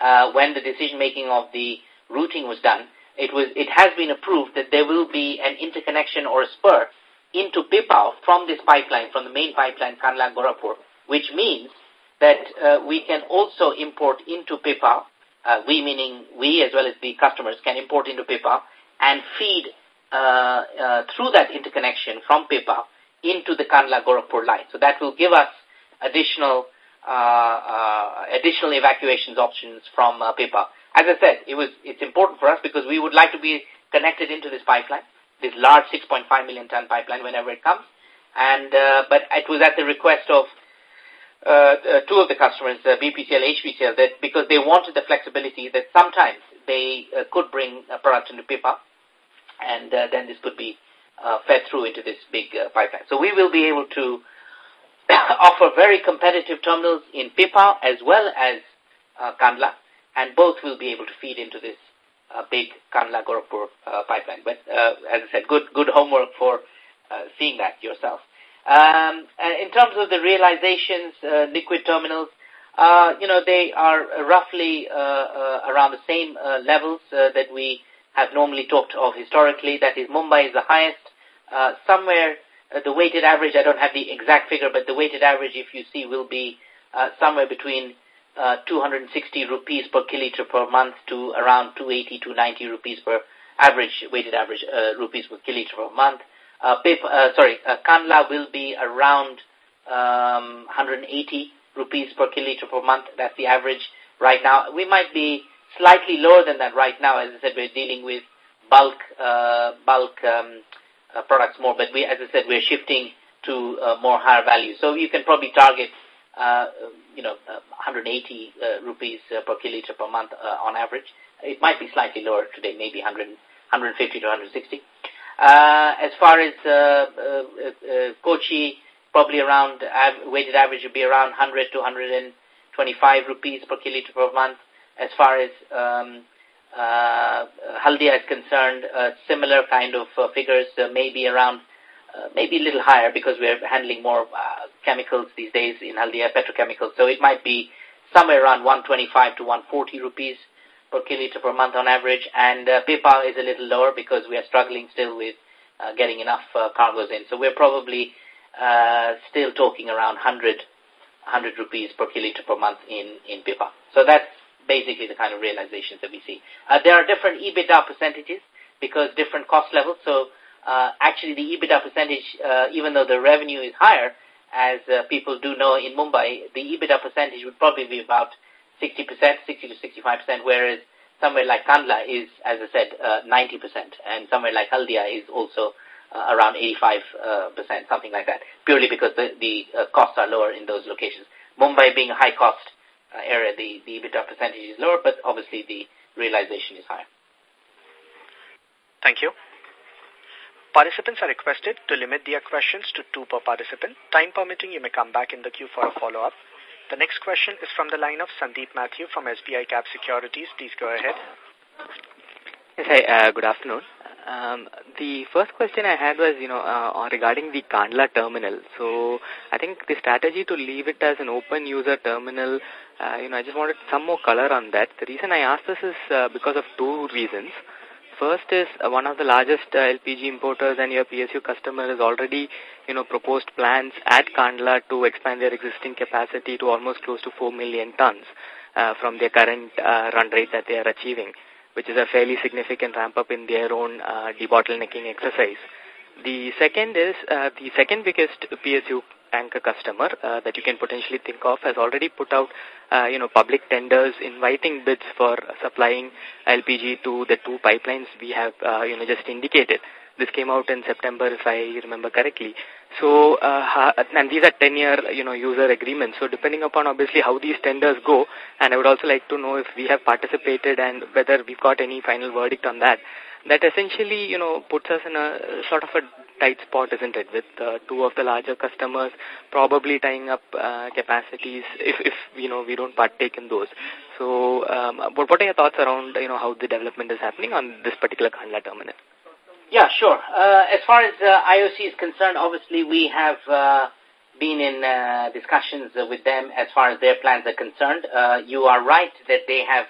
A: Uh, when the decision making of the routing was done, it was it has been approved that there will be an interconnection or a spur into Pipavav from this pipeline, from the main pipeline, Kandla which means that uh, we can also import into Pipavav, uh, we meaning we as well as the customers can import into Pipavav and feed uh, uh, through that interconnection from Pipavav into the Kandla Gorakhpur line. So that will give us additional uh, uh, additional evacuations options from uh, As I said, it was it's important for us because we would like to be connected into this pipeline, this large 6.5 million ton pipeline whenever it comes. And uh, but it was at the request of uh, uh two of the customers, uh, BPCL, HPCL, that because they wanted the flexibility that sometimes they uh, could bring a uh, product into PIPA, and uh, then this could be uh, fed through into this big uh, pipeline. So we will be able to offer very competitive terminals in Pipa as well as uh, Kandla, and both will be able to feed into this uh, big Kandla Gorakhpur uh, pipeline. But uh, as I said, good good homework for uh, seeing that yourself. Um, uh, in terms of the realizations, liquid terminals, you know, they are roughly around the same levels that we have normally talked of historically. That is, Mumbai is the highest. Uh, somewhere, uh, the weighted average, I don't have the exact figure, but the weighted average, if you see, will be uh, somewhere between uh, 260 rupees per kiloliter per month to around 280 to 90 rupees per average, weighted average uh, rupees per kiloliter per month. Uh, paper, uh, sorry, uh, Kandla will be around um, 180 rupees per kiloliter per month. That's the average right now. We might be slightly lower than that right now. As I said, we're dealing with bulk uh, bulk um, uh, products more, but we, as I said, we're shifting to uh, more higher value. So you can probably target, uh, you know, uh, 180 uh, rupees uh, per kiloliter per month uh, on average. It might be slightly lower today, maybe 100, 150 to 160. as far as Kochi, probably around weighted average would be around 100 to 125 rupees per kiloliter per month as far as um, uh, Haldia is concerned, uh, similar kind of uh, figures, uh, maybe around, uh, maybe a little higher because we're handling more uh, chemicals these days in Haldia, petrochemicals. So it might be somewhere around 125 to 140 rupees per kiloliter per month on average. And uh, Pipavav is a little lower because we are struggling still with uh, getting enough uh, cargoes in. So we're probably uh, still talking around 100, 100 rupees per kiloliter per month in, in Pipavav. So that's basically the kind of realizations that we see. Uh, there are different EBITDA percentages because different cost levels. So uh, actually the EBITDA percentage, uh, even though the revenue is higher, as people do know in Mumbai, the EBITDA percentage would probably be about 60%, 60 to 65%, whereas somewhere like Kandla is, as I said, 90%, and somewhere like Haldia is also uh, around 85%, something like that, purely because the, costs are lower in those locations. Mumbai being a high-cost uh, area, the, the EBITDA percentage is lower, but obviously the realization is higher.
C: Thank you. Participants are requested to limit their questions to two per participant. Time permitting, you may come back in the queue for a follow-up. The next question is from the line of Sandeep Matthew from SBI Cap Securities. Please go ahead.
B: Yes, hi. Uh, good afternoon. Um, the first question I had was, you know, uh, regarding the Kandla terminal. So I think the strategy to leave it as an open user terminal uh, you know, I just wanted some more color on that. The reason I asked this is uh, because of two reasons. First is uh, one of the largest uh, LPG importers and your PSU customer has already, you know, proposed plans at Kandla to expand their existing capacity to almost close to 4 million tons uh, from their current uh, run rate that they are achieving, which is a fairly significant ramp up in their own uh, debottlenecking exercise. The second is uh, the second biggest PSU anchor customer uh, that you can potentially think of has already put out, uh, you know, public tenders inviting bids for supplying LPG to the two pipelines we have, uh, you know, just indicated. This came out in September, if I remember correctly. So, uh, and these are 10-year, you know, user agreements. So, depending upon obviously how these tenders go, and I would also like to know if we have participated and whether we've got any final verdict on that that essentially, you know, puts us in a sort of a tight spot, isn't it, with uh, two of the larger customers probably tying up uh, capacities if, if, you know, we don't partake in those. So um, what, what are your thoughts around, you know, how the development is happening on this particular Kandla terminal?
A: Yeah, sure. Uh, as far as uh, IOC is concerned, obviously we have uh, been in uh, discussions uh, with them as far as their plans are concerned. Uh, you are right that they have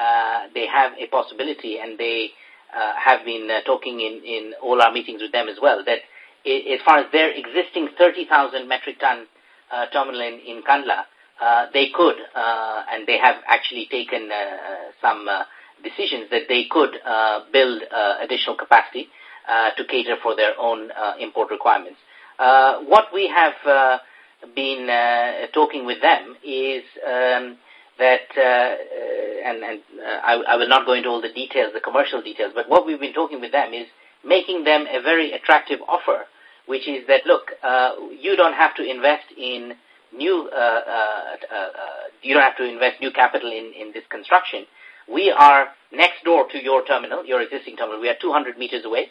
A: uh, they have a possibility and they uh, have been uh, talking in, in all our meetings with them as well, that as far as their existing 30,000 metric ton uh, terminal in, in Kandla, uh, they could, uh, and they have actually taken uh, some uh, decisions that they could uh, build uh, additional capacity uh, to cater for their own uh, import requirements. Uh, what we have uh, been uh, talking with them is um, that, uh, uh, and, and uh, I, I will not go into all the details, the commercial details, but what we've been talking with them is making them a very attractive offer, which is that, look, uh, you don't have to invest in new, uh, uh, uh, uh you don't have to invest new capital in, in this construction. We are next door to your terminal, your existing terminal. We are 200 meters away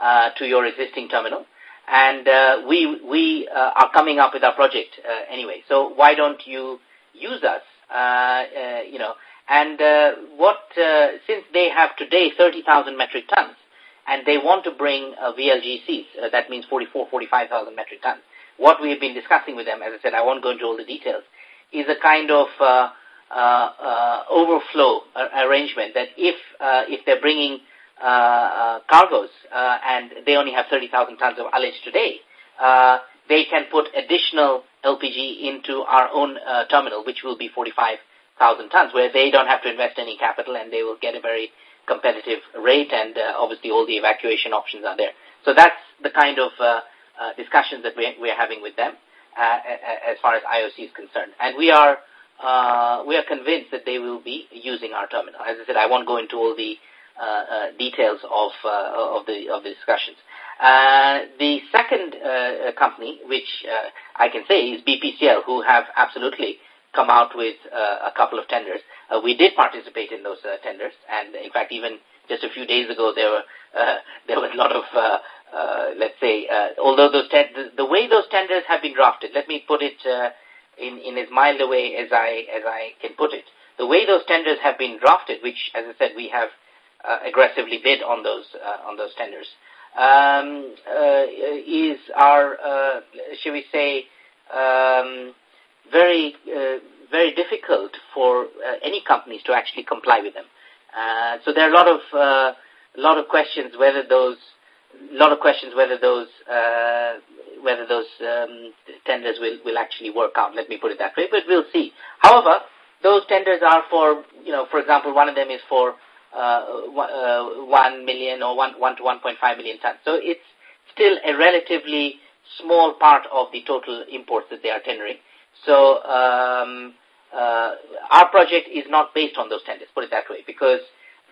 A: uh, to your existing terminal. And uh, we, we uh, are coming up with our project uh, anyway. So why don't you use us uh, uh, you know, and uh, what since they have today 30,000 metric tons, and they want to bring VLGCs, that means 44, 45,000 metric tons. What we have been discussing with them, as I said, I won't go into all the details, is a kind of overflow arrangement that if if they're bringing cargoes and they only have 30,000 tons of ullage today, they can put additional LPG into our own uh, terminal, which will be 45,000 tons, where they don't have to invest any capital and they will get a very competitive rate and uh, obviously all the evacuation options are there. So that's the kind of uh, uh, discussions that we're, we're having with them uh, as far as IOC is concerned. And we are we are convinced that they will be using our terminal. As I said, I won't go into all the uh, uh, details of uh, of the of the discussions. Uh, the second uh, uh, company, which uh, I can say is BPCL, who have absolutely come out with uh, a couple of tenders. Uh, we did participate in those uh, tenders, and in fact, even just a few days ago, there were uh, there was a lot of uh, uh, let's say, uh, although those ten the, way those tenders have been drafted, let me put it uh, in in as mild a way as I as I can put it. The way those tenders have been drafted, which, as I said, we have uh, aggressively bid on those uh, on those tenders um, uh, is are, uh, shall we say, um, very uh, very difficult for uh, any companies to actually comply with them. Uh, so there are a lot of uh, a lot of questions whether those lot of questions whether those whether those um, tenders will will actually work out. Let me put it that way, but we'll see. However, those tenders are for you know, for example, one of them is for uh, uh, 1 million or 1, 1 to 1.5 million tons. So it's still a relatively small part of the total imports that they are tendering. So um, uh, our project is not based on those tenders, put it that way, because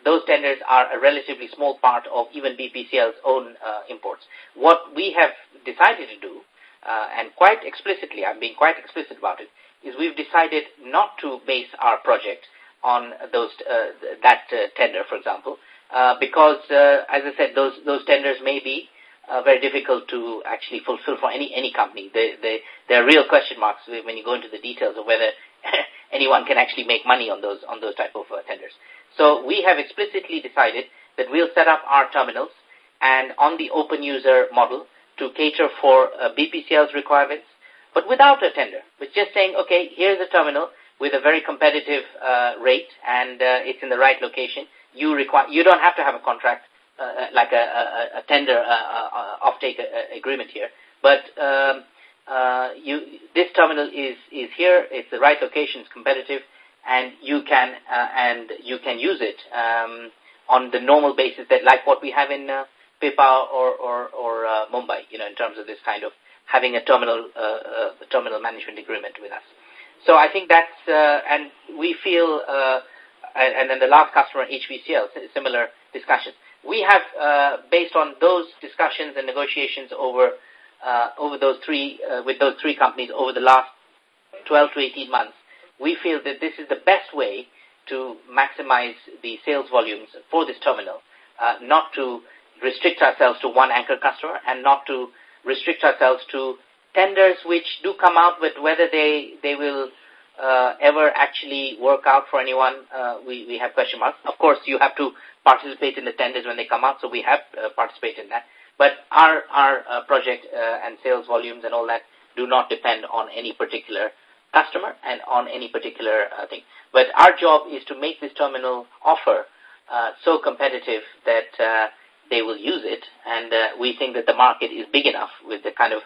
A: those tenders are a relatively small part of even BPCL's own uh, imports. What we have decided to do, uh, and quite explicitly, I'm being quite explicit about it, is we've decided not to base our project on those uh, that uh, tender, for example, uh, because as I said, those those tenders may be very difficult to actually fulfill for any any company. They they there are real question marks when you go into the details of whether anyone can actually make money on those on those type of tenders. So we have explicitly decided that we'll set up our terminals and on the open user model to cater for uh, BPCL's requirements, but without a tender. But just saying, okay, here's a terminal, with a very competitive uh, rate and uh, it's in the right location, you require you don't have to have a contract uh, like a, a, a tender uh, offtake agreement here. But um, uh, you this terminal is is here. It's the right location. It's competitive, and you can and you can use it um, on the normal basis that like what we have in uh, or or, Mumbai. You know, in terms of this kind of having a terminal terminal management agreement with us. So I think that's, uh, and we feel, uh, and, and then the last customer, HPCL, similar discussions. We have, uh, based on those discussions and negotiations over, uh, over those three, uh, with those three companies over the last 12 to 18 months, we feel that this is the best way to maximize the sales volumes for this terminal, uh, not to restrict ourselves to one anchor customer and not to restrict ourselves to tenders which do come out, but whether they, they will uh, ever actually work out for anyone, uh, we, we have question marks. Of course, you have to participate in the tenders when they come out, so we have uh, participated in that. But our, our project and sales volumes and all that do not depend on any particular customer and on any particular thing. But our job is to make this terminal offer so competitive that they will use it, and we think that the market is big enough with the kind of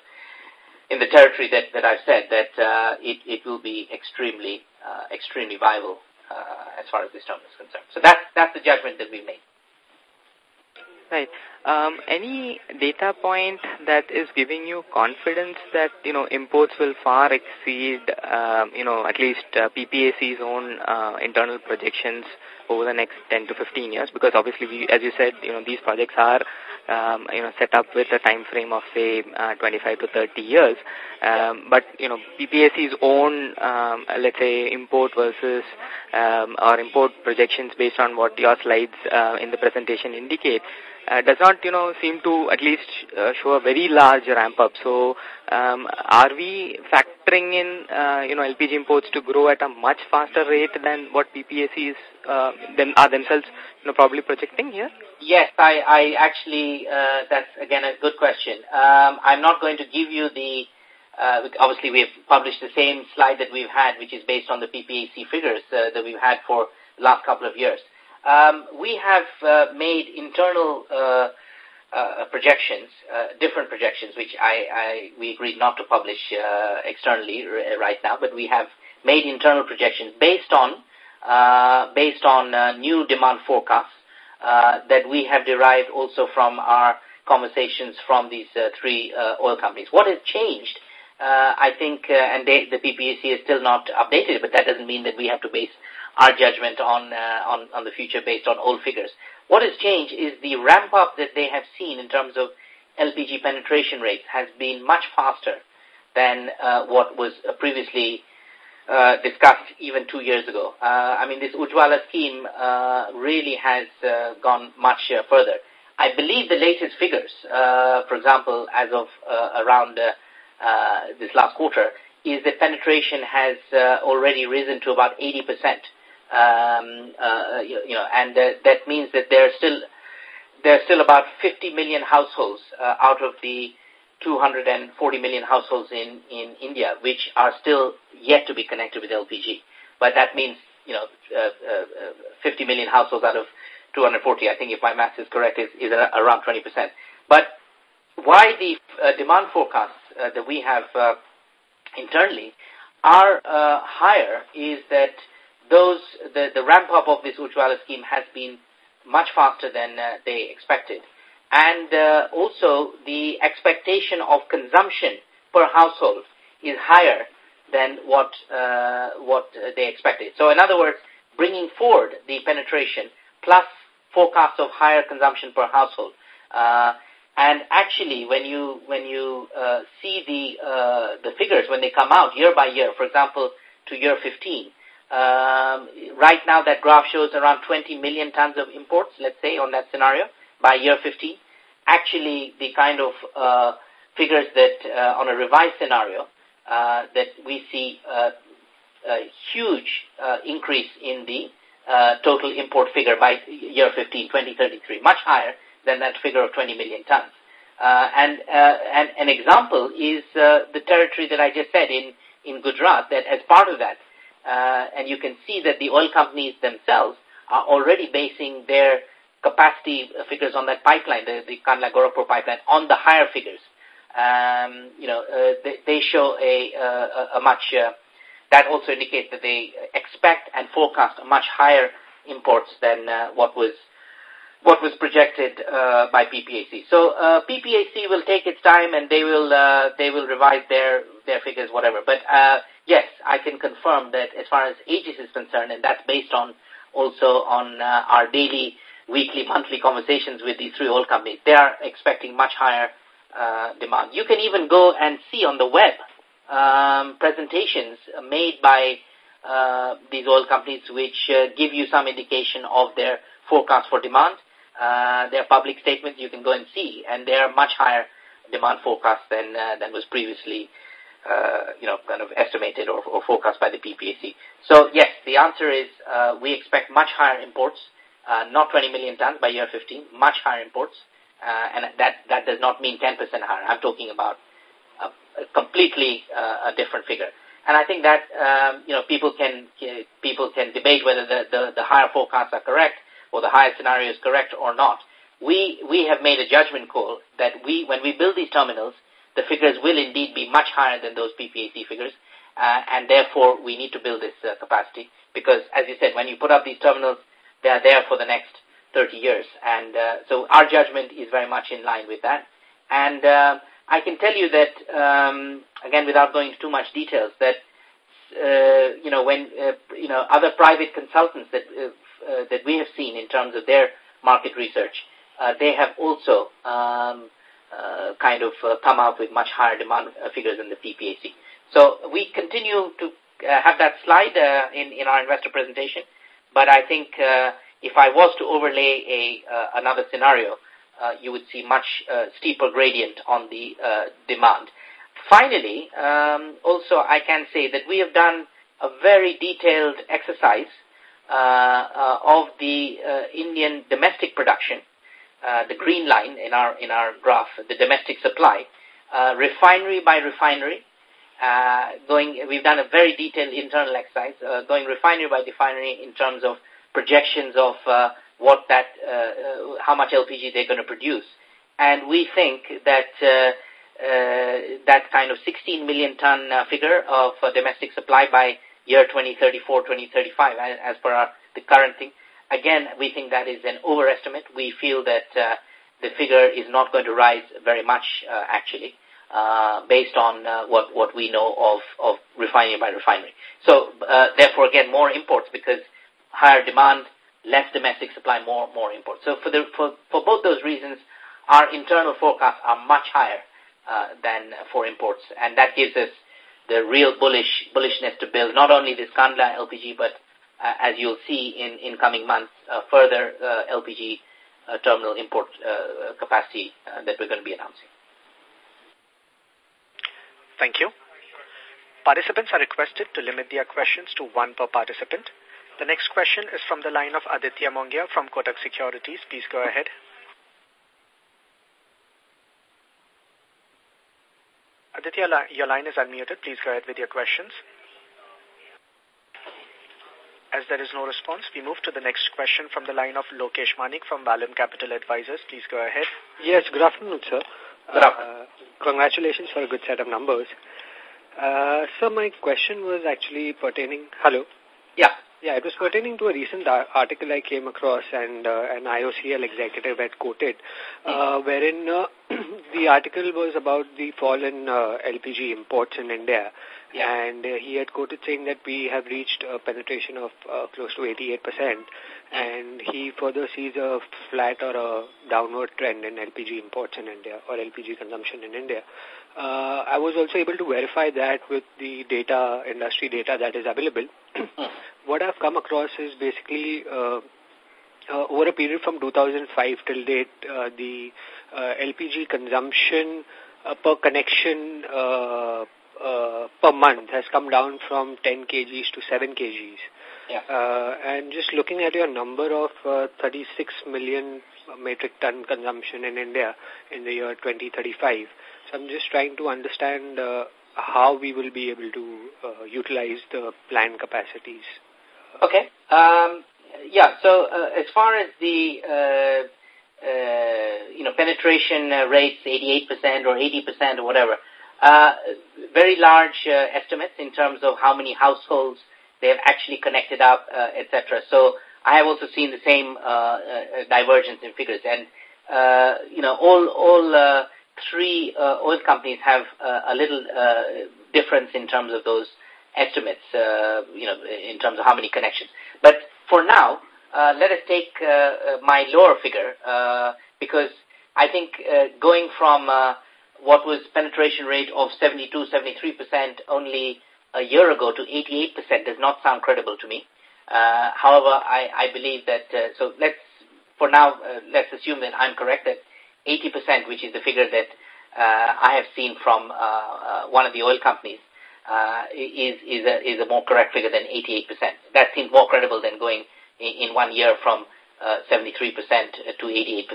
A: in the territory that, that I've said, that uh, it, it will be extremely, uh, extremely viable uh, as far as this term is concerned. So that's, that's the judgment that we've made.
B: Right. Um, any data point that is giving you confidence that, you know, imports will far exceed, um, you know, at least PPAC's own internal projections over the next 10 to 15 years? Because obviously, we, as you said, you know, these projects are um, you know, set up with a time frame of, say, uh, 25 to 30 years. Um, but, you know, PPAC's own, um, let's say, import versus um, or import projections based on what your slides uh, in the presentation indicate uh, does not, you know, seem to at least uh, show a very large ramp up. So, um, are we factoring in, uh, you know, LPG imports to grow at a much faster rate than what PPACs uh, then are themselves, you know, probably projecting here?
A: Yes, I, I actually, uh, that's again a good question. Um, I'm not going to give you the, uh, obviously we've published the same slide that we've had, which is based on the PPAC figures uh, that we've had for the last couple of years. Um, we have uh, made internal uh, uh, projections, uh, different projections, which I, I, we agreed not to publish uh, externally right now, but we have made internal projections based on uh, based on new demand forecasts that we have derived also from our conversations from these three oil companies. What has changed? I think, and they, the PPAC is still not updated, but that doesn't mean that we have to base our judgment on, uh, on, on the future based on old figures. What has changed is the ramp up that they have seen in terms of LPG penetration rates has been much faster than uh, what was uh, previously discussed even two years ago. I mean, this Ujjwala scheme really has gone much further. I believe the latest figures, for example, as of uh, around uh, uh, this last quarter, is that penetration has already risen to about 80 percent um, uh, uh, you, you, know, and that, that means that there are still there are still about 50 million households uh, out of the 240 million households in in India, which are still yet to be connected with LPG. But that means you know uh, uh, uh 50 million households out of 240. I think if my math is correct, is is around 20 percent. But why the demand forecasts that we have internally are higher is that those the, the ramp up of this Ujjwala scheme has been much faster than uh, they expected. And uh, also the expectation of consumption per household is higher than what, uh, what they expected. So in other words, bringing forward the penetration plus forecast of higher consumption per household. and actually, when you when you see the the figures when they come out year by year, for example, to year 15, um, right now, that graph shows around 20 million tons of imports, let's say, on that scenario by year 15, Actually, the kind of uh, figures that uh, on a revised scenario uh, that we see a huge increase in the total import figure by year 15, 2033, much higher than that figure of 20 million tons. and, and an example is the territory that I just said in, in Gujarat that as part of that, uh, and you can see that the oil companies themselves are already basing their capacity figures on that pipeline, the, the Kandla Gorakhpur pipeline, on the higher figures. Um, you know, uh, they, they, show a, uh, a much, uh, that also indicates that they expect and forecast much higher imports than uh, what was what was projected uh, by PPAC. So uh, PPAC will take its time and they will uh, they will revise their their figures, whatever. But uh, yes, I can confirm that as far as Aegis is concerned, and that's based on also on uh, our daily, weekly, monthly conversations with these three oil companies. They are expecting much higher uh, demand. You can even go and see on the web um, presentations made by uh, these oil companies which uh, give you some indication of their forecast for demand. Uh, their public statements you can go and see, and they are much higher demand forecast than uh, than was previously, uh, you know, kind of estimated or, or forecast by the PPAC. So yes, the answer is uh, we expect much higher imports, uh, not 20 million tons by year 15, much higher imports, uh, and that that does not mean 10% higher. I'm talking about a, a completely uh, a different figure. And I think that um, you know people can people can debate whether the, the, the higher forecasts are correct or the higher scenario is correct or not, we, we have made a judgment call that we, when we build these terminals, the figures will indeed be much higher than those PPAC figures, uh, and therefore we need to build this uh, capacity because, as you said, when you put up these terminals, they are there for the next 30 years. And uh, so our judgment is very much in line with that. And I can tell you that, um, again, without going into too much details, that, uh, you know, when, uh, you know, other private consultants that uh, that we have seen in terms of their market research, uh, they have also um, uh, kind of uh, come up with much higher demand uh, figures than the PPAC. So we continue to uh, have that slide uh, in, in our investor presentation, but I think uh, if I was to overlay a, uh, another scenario, uh, you would see much uh, steeper gradient on the uh, demand. Finally, um, also I can say that we have done a very detailed exercise uh, uh, of the uh, Indian domestic production, the green line in our in our graph, the domestic supply, refinery by refinery, uh, going, we've done a very detailed internal exercise, uh, going refinery by refinery in terms of projections of uh, what that, uh, how much LPG they're going to produce. And we think that uh, uh, that kind of 16 million ton uh, figure of uh, domestic supply by year 2034, 2035, as per our, the current thing. Again, we think that is an overestimate. We feel that uh, the figure is not going to rise very much, uh, actually, uh, based on uh, what, what we know of, of refinery by refinery. So, uh, therefore, again, more imports because higher demand, less domestic supply, more, more imports. So for, the, for, for both those reasons, our internal forecasts are much higher uh, than for imports, and that gives us the real bullish bullishness to build not only this Kandla LPG, but uh, as you'll see in, in coming months, uh, further uh, LPG uh, terminal import capacity that we're going to be announcing.
C: Thank you. Participants are requested to limit their questions to one per participant. The next question is from the line of Aditya Mongia from Kotak Securities. Please go ahead. Aditya, your line is unmuted. Please go ahead with your questions. As there is no response, we move to the next question from the line of Lokesh Manik from Vallum Capital Advisors. Please go ahead.
E: Yes, good afternoon, sir. Good afternoon. Uh, congratulations for a good set of numbers. Uh, so my question was actually pertaining... Hello? Yeah. Yeah, it was pertaining to a recent article I came across and uh, an IOCL executive had quoted, uh, wherein uh, the article was about the fall in uh, LPG imports in India. Yeah. And uh, he had quoted saying that we have reached a penetration of close to 88% and he further sees a flat or a downward trend in LPG imports in India or LPG consumption in India. Uh, I was also able to verify that with the data, industry data that is available. Hmm. what I've come across is basically uh, uh, over a period from 2005 till date, uh, the uh, LPG consumption uh, per connection per month has come down from 10 kgs to 7 kgs. Yeah. Uh, and just looking at your number of uh, 36 million metric ton consumption in India in the year 2035, so I'm just trying to understand uh, how we will be able to uh, utilize the plant capacities.
A: Okay. Um, yeah, so uh, as far as the... Uh, uh, you know, penetration uh, rates 88% or 80% or whatever. Uh, very large uh, estimates in terms of how many households they've actually connected up, uh, etc. So I have also seen the same uh, uh divergence in figures. And, uh, you know, all, all uh, three oil companies have a little difference in terms of those estimates, you know, in terms of how many connections. But for now, let us take my lower figure because I think going from what was penetration rate of 72, 73% only a year ago to 88% does not sound credible to me. Uh, however, I, I believe that, uh, so let's, for now, uh, let's assume that I'm correct that 80%, which is the figure that uh, I have seen from uh, uh, one of the oil companies, uh, is, is, a, is a more correct figure than 88%. That seems more credible than going in, in one year from 73% to 88%. Uh,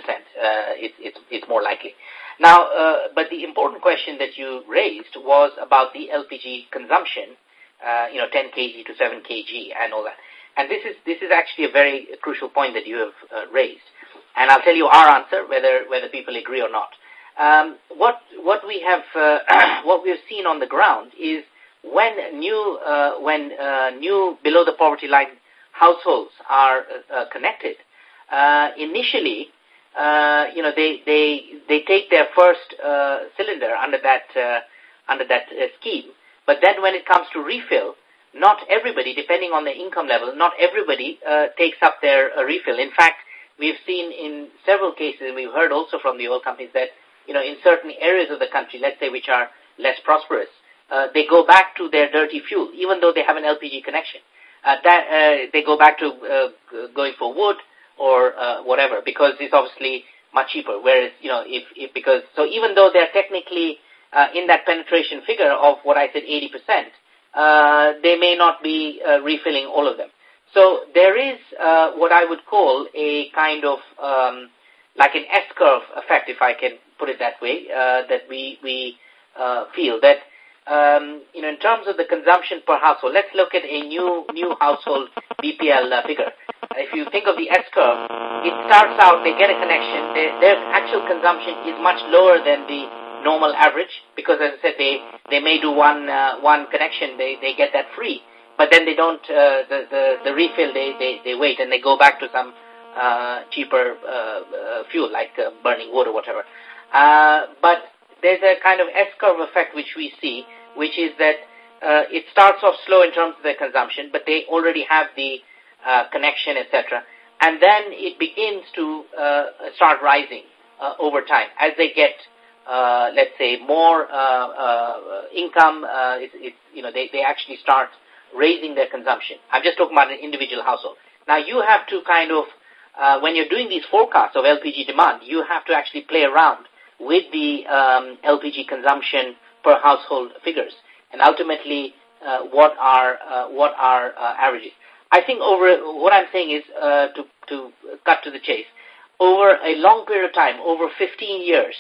A: it's, it's, it's more likely. Now, uh, but the important question that you raised was about the LPG consumption, uh, you know, 10 kg to 7 kg and all that. And this is, this is actually a very crucial point that you have uh, raised. And I'll tell you our answer, whether, whether people agree or not. Um, what, what we have, uh, what we've seen on the ground is when new, uh, when, new below the poverty line households are connected, uh, initially, uh, you know, they, they, they take their first uh, cylinder under that, uh, under that uh, scheme. But then when it comes to refill, not everybody, depending on the income level, not everybody uh, takes up their uh, refill. In fact, we've seen in several cases, and we've heard also from the oil companies that, you know, in certain areas of the country, let's say which are less prosperous, uh, they go back to their dirty fuel, even though they have an LPG connection. Uh, that, uh, they go back to uh, going for wood, or uh, whatever because it's obviously much cheaper. Whereas, you know, if, if because, so even though they're technically uh, in that penetration figure of what I said, 80%, uh, they may not be refilling all of them. So there is what I would call a kind of um, like an S-curve effect, if I can put it that way, that we, we feel that um, you know, in terms of the consumption per household, let's look at a new new household BPL uh, figure. Uh, if you think of the S curve, it starts out they get a connection, they, their actual consumption is much lower than the normal average because, as I said, they they may do one uh, one connection, they they get that free, but then they don't uh, the, the the refill they they they wait and they go back to some uh, cheaper uh, uh, fuel like uh, burning wood or whatever. Uh, but there's a kind of S-curve effect which we see, which is that uh, it starts off slow in terms of their consumption, but they already have the uh, connection, etc. And then it begins to uh, start rising uh, over time as they get, uh, let's say, more uh, uh, income. Uh, it's, you know, they, they actually start raising their consumption. I'm just talking about an individual household. Now you have to kind of, uh, when you're doing these forecasts of LPG demand, you have to actually play around with the um, LPG consumption per household figures, and ultimately uh, what are uh, what are uh, averages. I think over what I'm saying is uh, to to cut to the chase. Over a long period of time, over 15 years,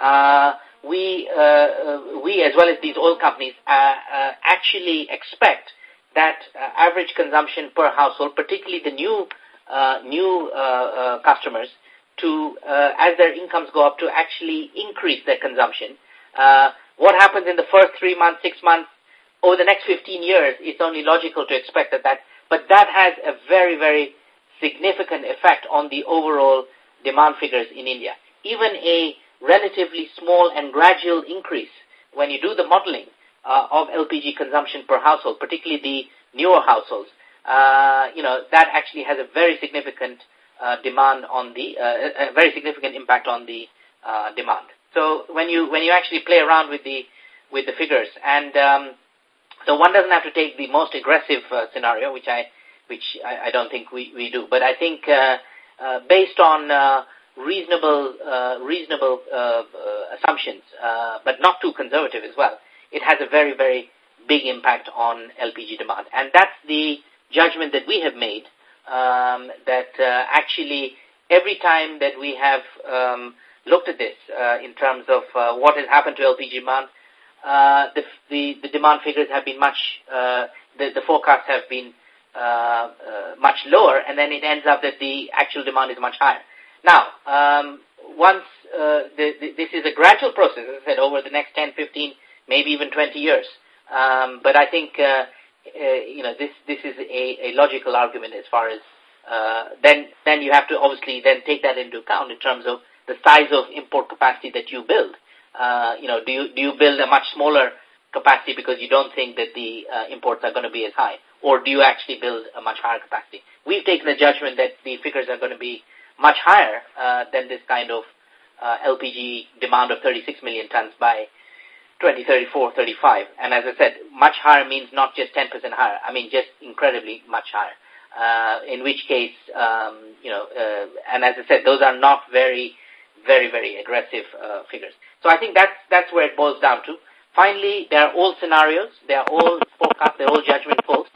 A: uh, we uh, uh we as well as these oil companies uh, uh, actually expect that uh, average consumption per household, particularly the new uh, new uh, uh, customers, to, uh, as their incomes go up, to actually increase their consumption. Uh, what happens in the first three months, six months, over the next 15 years, it's only logical to expect that that, but that has a very, very significant effect on the overall demand figures in India. Even a relatively small and gradual increase when you do the modeling uh, of LPG consumption per household, particularly the newer households, you know, that actually has a very significant uh, demand on the, uh, a very significant impact on the uh, demand. So when you, when you actually play around with the, with the figures and, um, so one doesn't have to take the most aggressive uh, scenario, which I, which I, I don't think we, we do. But I think, uh, uh, based on, uh, reasonable, uh, reasonable, uh, uh assumptions, uh, but not too conservative as well, it has a very, very big impact on LPG demand. And that's the judgment that we have made um, that uh, actually every time that we have um, looked at this uh, in terms of uh, what has happened to LPG demand, uh, the, the, the demand figures have been much, uh, the, the forecasts have been uh, uh, much lower, and then it ends up that the actual demand is much higher. Now, um, once uh, the, the, this is a gradual process, as I said, over the next 10, 15, maybe even 20 years. Um, but I think uh, uh, you know, this this is a, a logical argument as far as uh, then then you have to obviously then take that into account in terms of the size of import capacity that you build. Uh, you know, do you do you build a much smaller capacity because you don't think that the uh, imports are going to be as high? Or do you actually build a much higher capacity? We've taken the judgment that the figures are going to be much higher uh, than this kind of uh, LPG demand of 36 million tons by 20, 35. And as I said, much higher means not just 10% higher. I mean, just incredibly much higher. Uh, in which case, um, you know, uh, and as I said, those are not very, very, very aggressive uh, figures. So I think that's, that's where it boils down to. Finally, they are all scenarios, they are all forecasts, they're all judgment calls.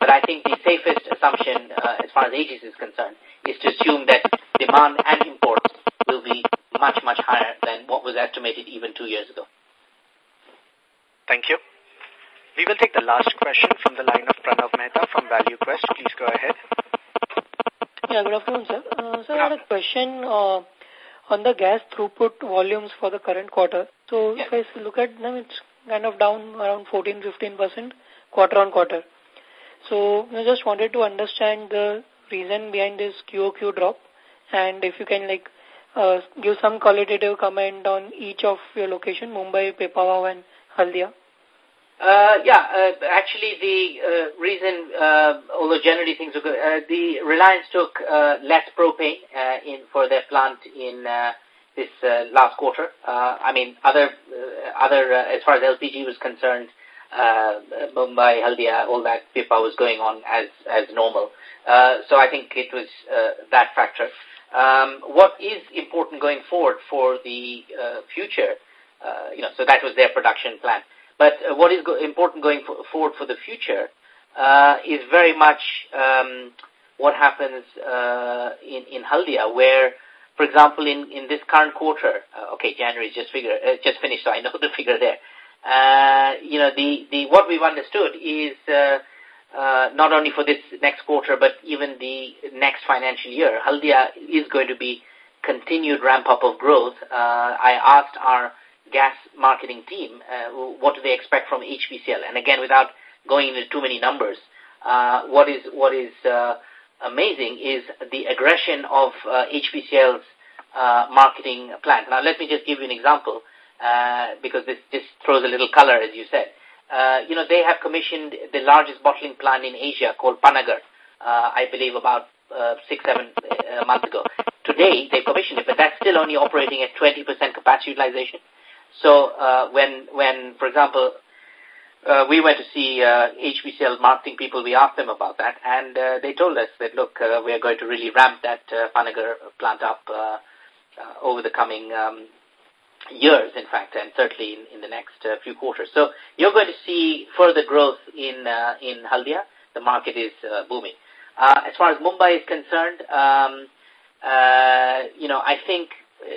A: But I think the safest assumption, uh, as far as Aegis is concerned, is to assume that demand and imports will be much, much higher than what was estimated even two years ago. Thank you.
C: We will take the last question from the line of Pranav Mehta from ValueQuest. Please go ahead.
D: Yeah, good afternoon, sir. Uh, sir, yeah. I had a question uh, on the gas throughput volumes for the current quarter. So yeah. if I look at them, it's kind of down around 14-15% quarter on quarter. So I just wanted to understand the reason behind this QOQ drop and if you can like uh, give some qualitative comment on each of your location, Mumbai, Pipavav and Haldia?
A: Uh, yeah, uh, actually the uh, reason, uh, although generally things are good, uh, the Reliance took uh, less propane uh, in for their plant in uh, this uh, last quarter. Uh, I mean, other, uh, other uh, as far as LPG was concerned, uh, Mumbai, Haldia, all that Pipavav was going on as, as normal. Uh, so I think it was uh, that factor. Um, what is important going forward for the uh, future uh, you know, so that was their production plan. But uh, what is go important going for forward for the future uh, is very much um, what happens uh, in, in Haldia, where, for example, in, in this current quarter, uh, okay, January just, figure, uh, just finished, so I know the figure there. Uh, you know, the, the, what we've understood is uh, uh, not only for this next quarter, but even the next financial year, Haldia is going to be continued ramp up of growth. Uh, I asked our gas marketing team, uh, what do they expect from HPCL? And again, without going into too many numbers, uh, what is what is uh, amazing is the aggression of uh, HPCL's marketing plan. Now, let me just give you an example because this just throws a little color, as you said. you know, they have commissioned the largest bottling plant in Asia called Panagarh, I believe about six, seven months ago. Today, they commissioned it, but that's still only operating at 20% capacity utilization. So uh, when, when, for example, uh, we went to see uh, HPCL marketing people. We asked them about that, and uh, they told us that, look, uh, we are going to really ramp that uh, Panagarh plant up uh, uh, over the coming um, years, in fact, and certainly in, in the next uh, few quarters. So you're going to see further growth in, uh, in Haldia. The market is uh, booming. Uh, as far as Mumbai is concerned, um, uh, you know, I think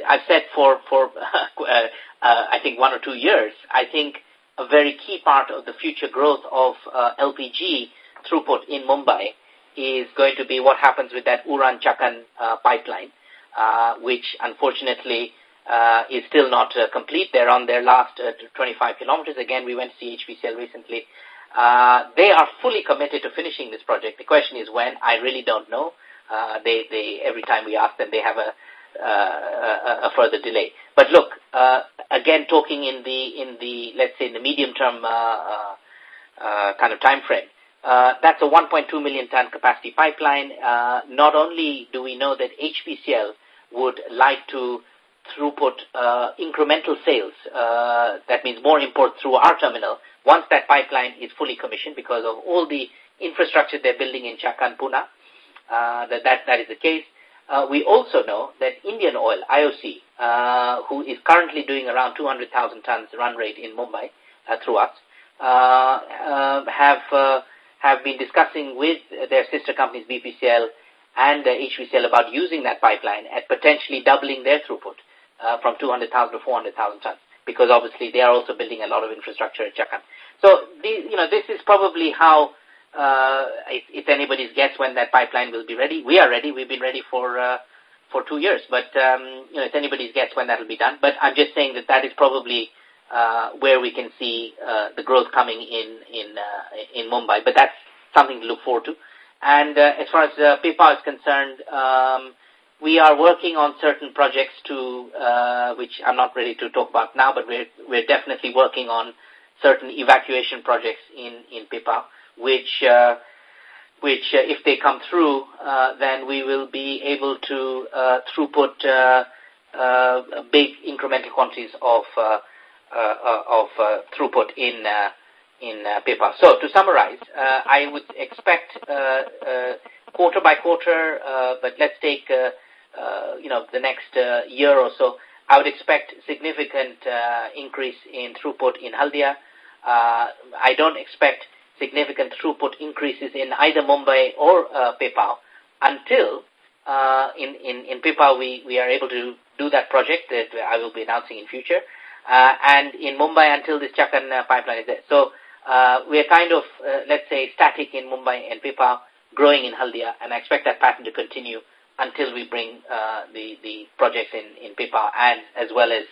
A: I've said for for uh, uh, I think, one or two years, I think a very key part of the future growth of uh, LPG throughput in Mumbai is going to be what happens with that Uran-Chakan uh, pipeline, uh, which unfortunately uh, is still not uh, complete. They're on their last uh, 25 kilometers. Again, we went to HPCL recently. Uh, they are fully committed to finishing this project. The question is when. I really don't know. Uh, they, they, every time we ask them, they have a, uh, a, a, further delay. But look, uh, again, talking in the in the let's say in the medium term uh, kind of time frame, that's a 1.2 million ton capacity pipeline. not only do we know that HPCL would like to throughput uh, incremental sales. Uh, that means more import through our terminal once that pipeline is fully commissioned because of all the infrastructure they're building in Chakan, Pune. Uh, that, that, that is the case. Uh, we also know that Indian Oil, IOC, uh, who is currently doing around 200,000 tons run rate in Mumbai uh, through us, uh, uh, have uh, have been discussing with their sister companies BPCL and HPCL about using that pipeline at potentially doubling their throughput from 200,000 to 400,000 tons because obviously they are also building a lot of infrastructure at Chakan. So, the, you know, this is probably how uh, if it's anybody's guess when that pipeline will be ready. We are ready. We've been ready for uh, for two years, but um, you know it's anybody's guess when that will be done. But I'm just saying that that is probably uh, where we can see uh, the growth coming in in uh, in Mumbai. But that's something to look forward to. And uh, as far as uh, Pipavav is concerned, um, we are working on certain projects to, uh, which I'm not ready to talk about now, but we're, we're definitely working on certain evacuation projects in, in Pipavav which uh, which uh, if they come through, uh, then we will be able to uh, throughput uh, uh, big incremental quantities of uh, uh, uh of uh, throughput in uh, in uh, So to summarize, uh, I would expect uh, uh, quarter by quarter, uh, but let's take uh, uh, you know the next uh, year or so. I would expect significant uh, increase in throughput in Haldia. Uh, I don't expect significant throughput increases in either Mumbai or uh, Pipavav until uh, in, in, in Pipavav we, we are able to do that project that I will be announcing in future. Uh, and in Mumbai until this Chakan uh, pipeline is there. So uh, we are kind of, uh, let's say, static in Mumbai and Pipavav, growing in Haldia, and I expect that pattern to continue until we bring uh, the, the projects in, in Pipavav and as well as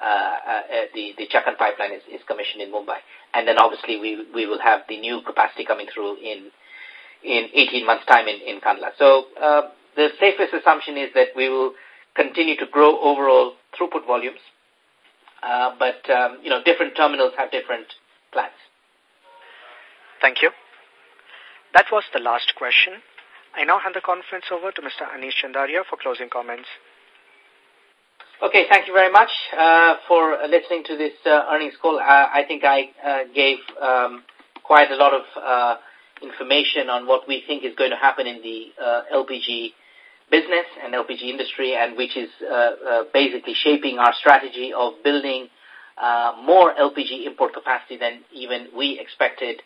A: uh, uh, uh, the, the Chakan pipeline is, is commissioned in Mumbai. And then obviously we, we will have the new capacity coming through in, in 18 months time in, in Kandla. So, the safest assumption is that we will continue to grow overall throughput volumes. Uh, but, um, you know, different terminals have different plans. Thank you. That was the last question. I now hand the conference over to Mr. Anish Chandaria for closing comments. Okay, thank you very much uh, for listening to this uh, earnings call. I, uh, I think I uh, gave um, quite a lot of uh, information on what we think is going to happen in the uh, LPG business and LPG industry, and which is basically shaping our strategy of building more LPG import capacity than even we expected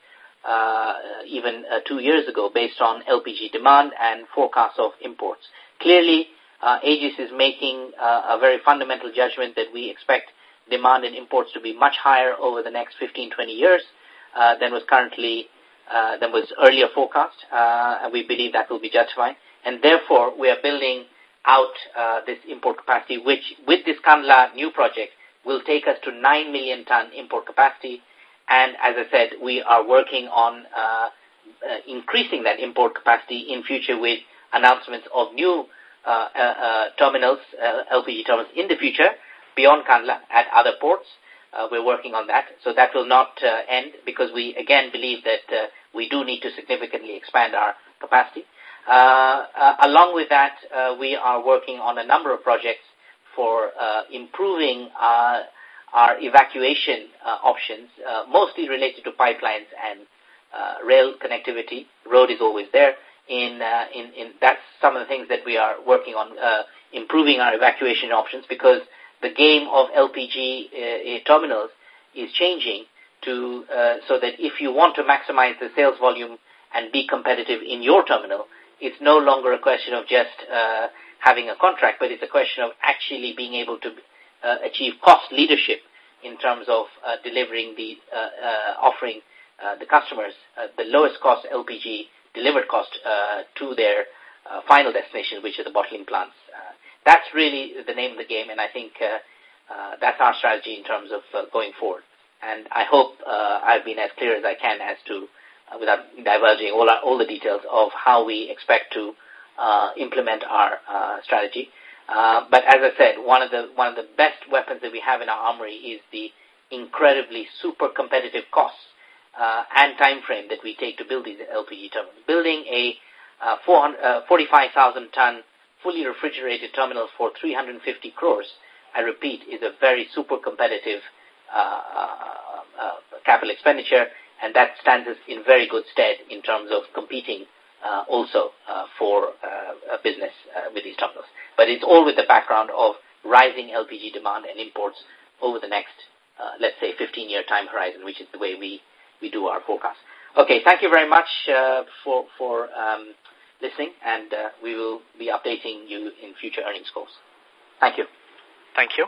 A: even two years ago based on LPG demand and forecasts of imports. Clearly, uh, Aegis is making uh, a very fundamental judgment that we expect demand and imports to be much higher over the next 15, 20 years uh, than was currently, uh, than was earlier forecast. Uh, and we believe that will be justified. And therefore, we are building out uh, this import capacity, which with this Kandla new project will take us to 9 million ton import capacity. And as I said, we are working on uh, uh, increasing that import capacity in future with announcements of new uh, uh, uh, terminals, LPG terminals in the future beyond Kandla at other ports. we're working on that. So that will not end because we, again, believe that we do need to significantly expand our capacity. along with that, we are working on a number of projects for improving our, our evacuation options, mostly related to pipelines and rail connectivity. Road is always there in, uh, in, in that's some of the things that we are working on, uh, improving our evacuation options because the game of LPG uh, uh, terminals is changing to, uh, so that if you want to maximize the sales volume and be competitive in your terminal, it's no longer a question of just uh, having a contract, but it's a question of actually being able to uh, achieve cost leadership in terms of uh, delivering the uh, uh, offering uh, the customers uh, the lowest cost LPG delivered cost uh, to their uh, final destination, which are the bottling plants. Uh, that's really the name of the game, and I think that's our strategy in terms of going forward. And I hope I've been as clear as I can as to, without divulging all, our, all the details of how we expect to implement our strategy. Uh, but as I said, one of the one of the best weapons that we have in our armory is the incredibly super competitive costs uh, and time frame that we take to build these LPG terminals. Building a uh, uh 45,000 ton fully refrigerated terminal for 350 crores, I repeat, is a very super competitive uh, uh, uh, capital expenditure, and that stands us in very good stead in terms of competing uh, also for business with these terminals. But it's all with the background of rising LPG demand and imports over the next, let's say, 15-year time horizon, which is the way we we do our forecast. Okay, thank you very much uh, for, for um, listening,
D: and uh, we will be updating you in future earnings calls.
C: Thank you. Thank you.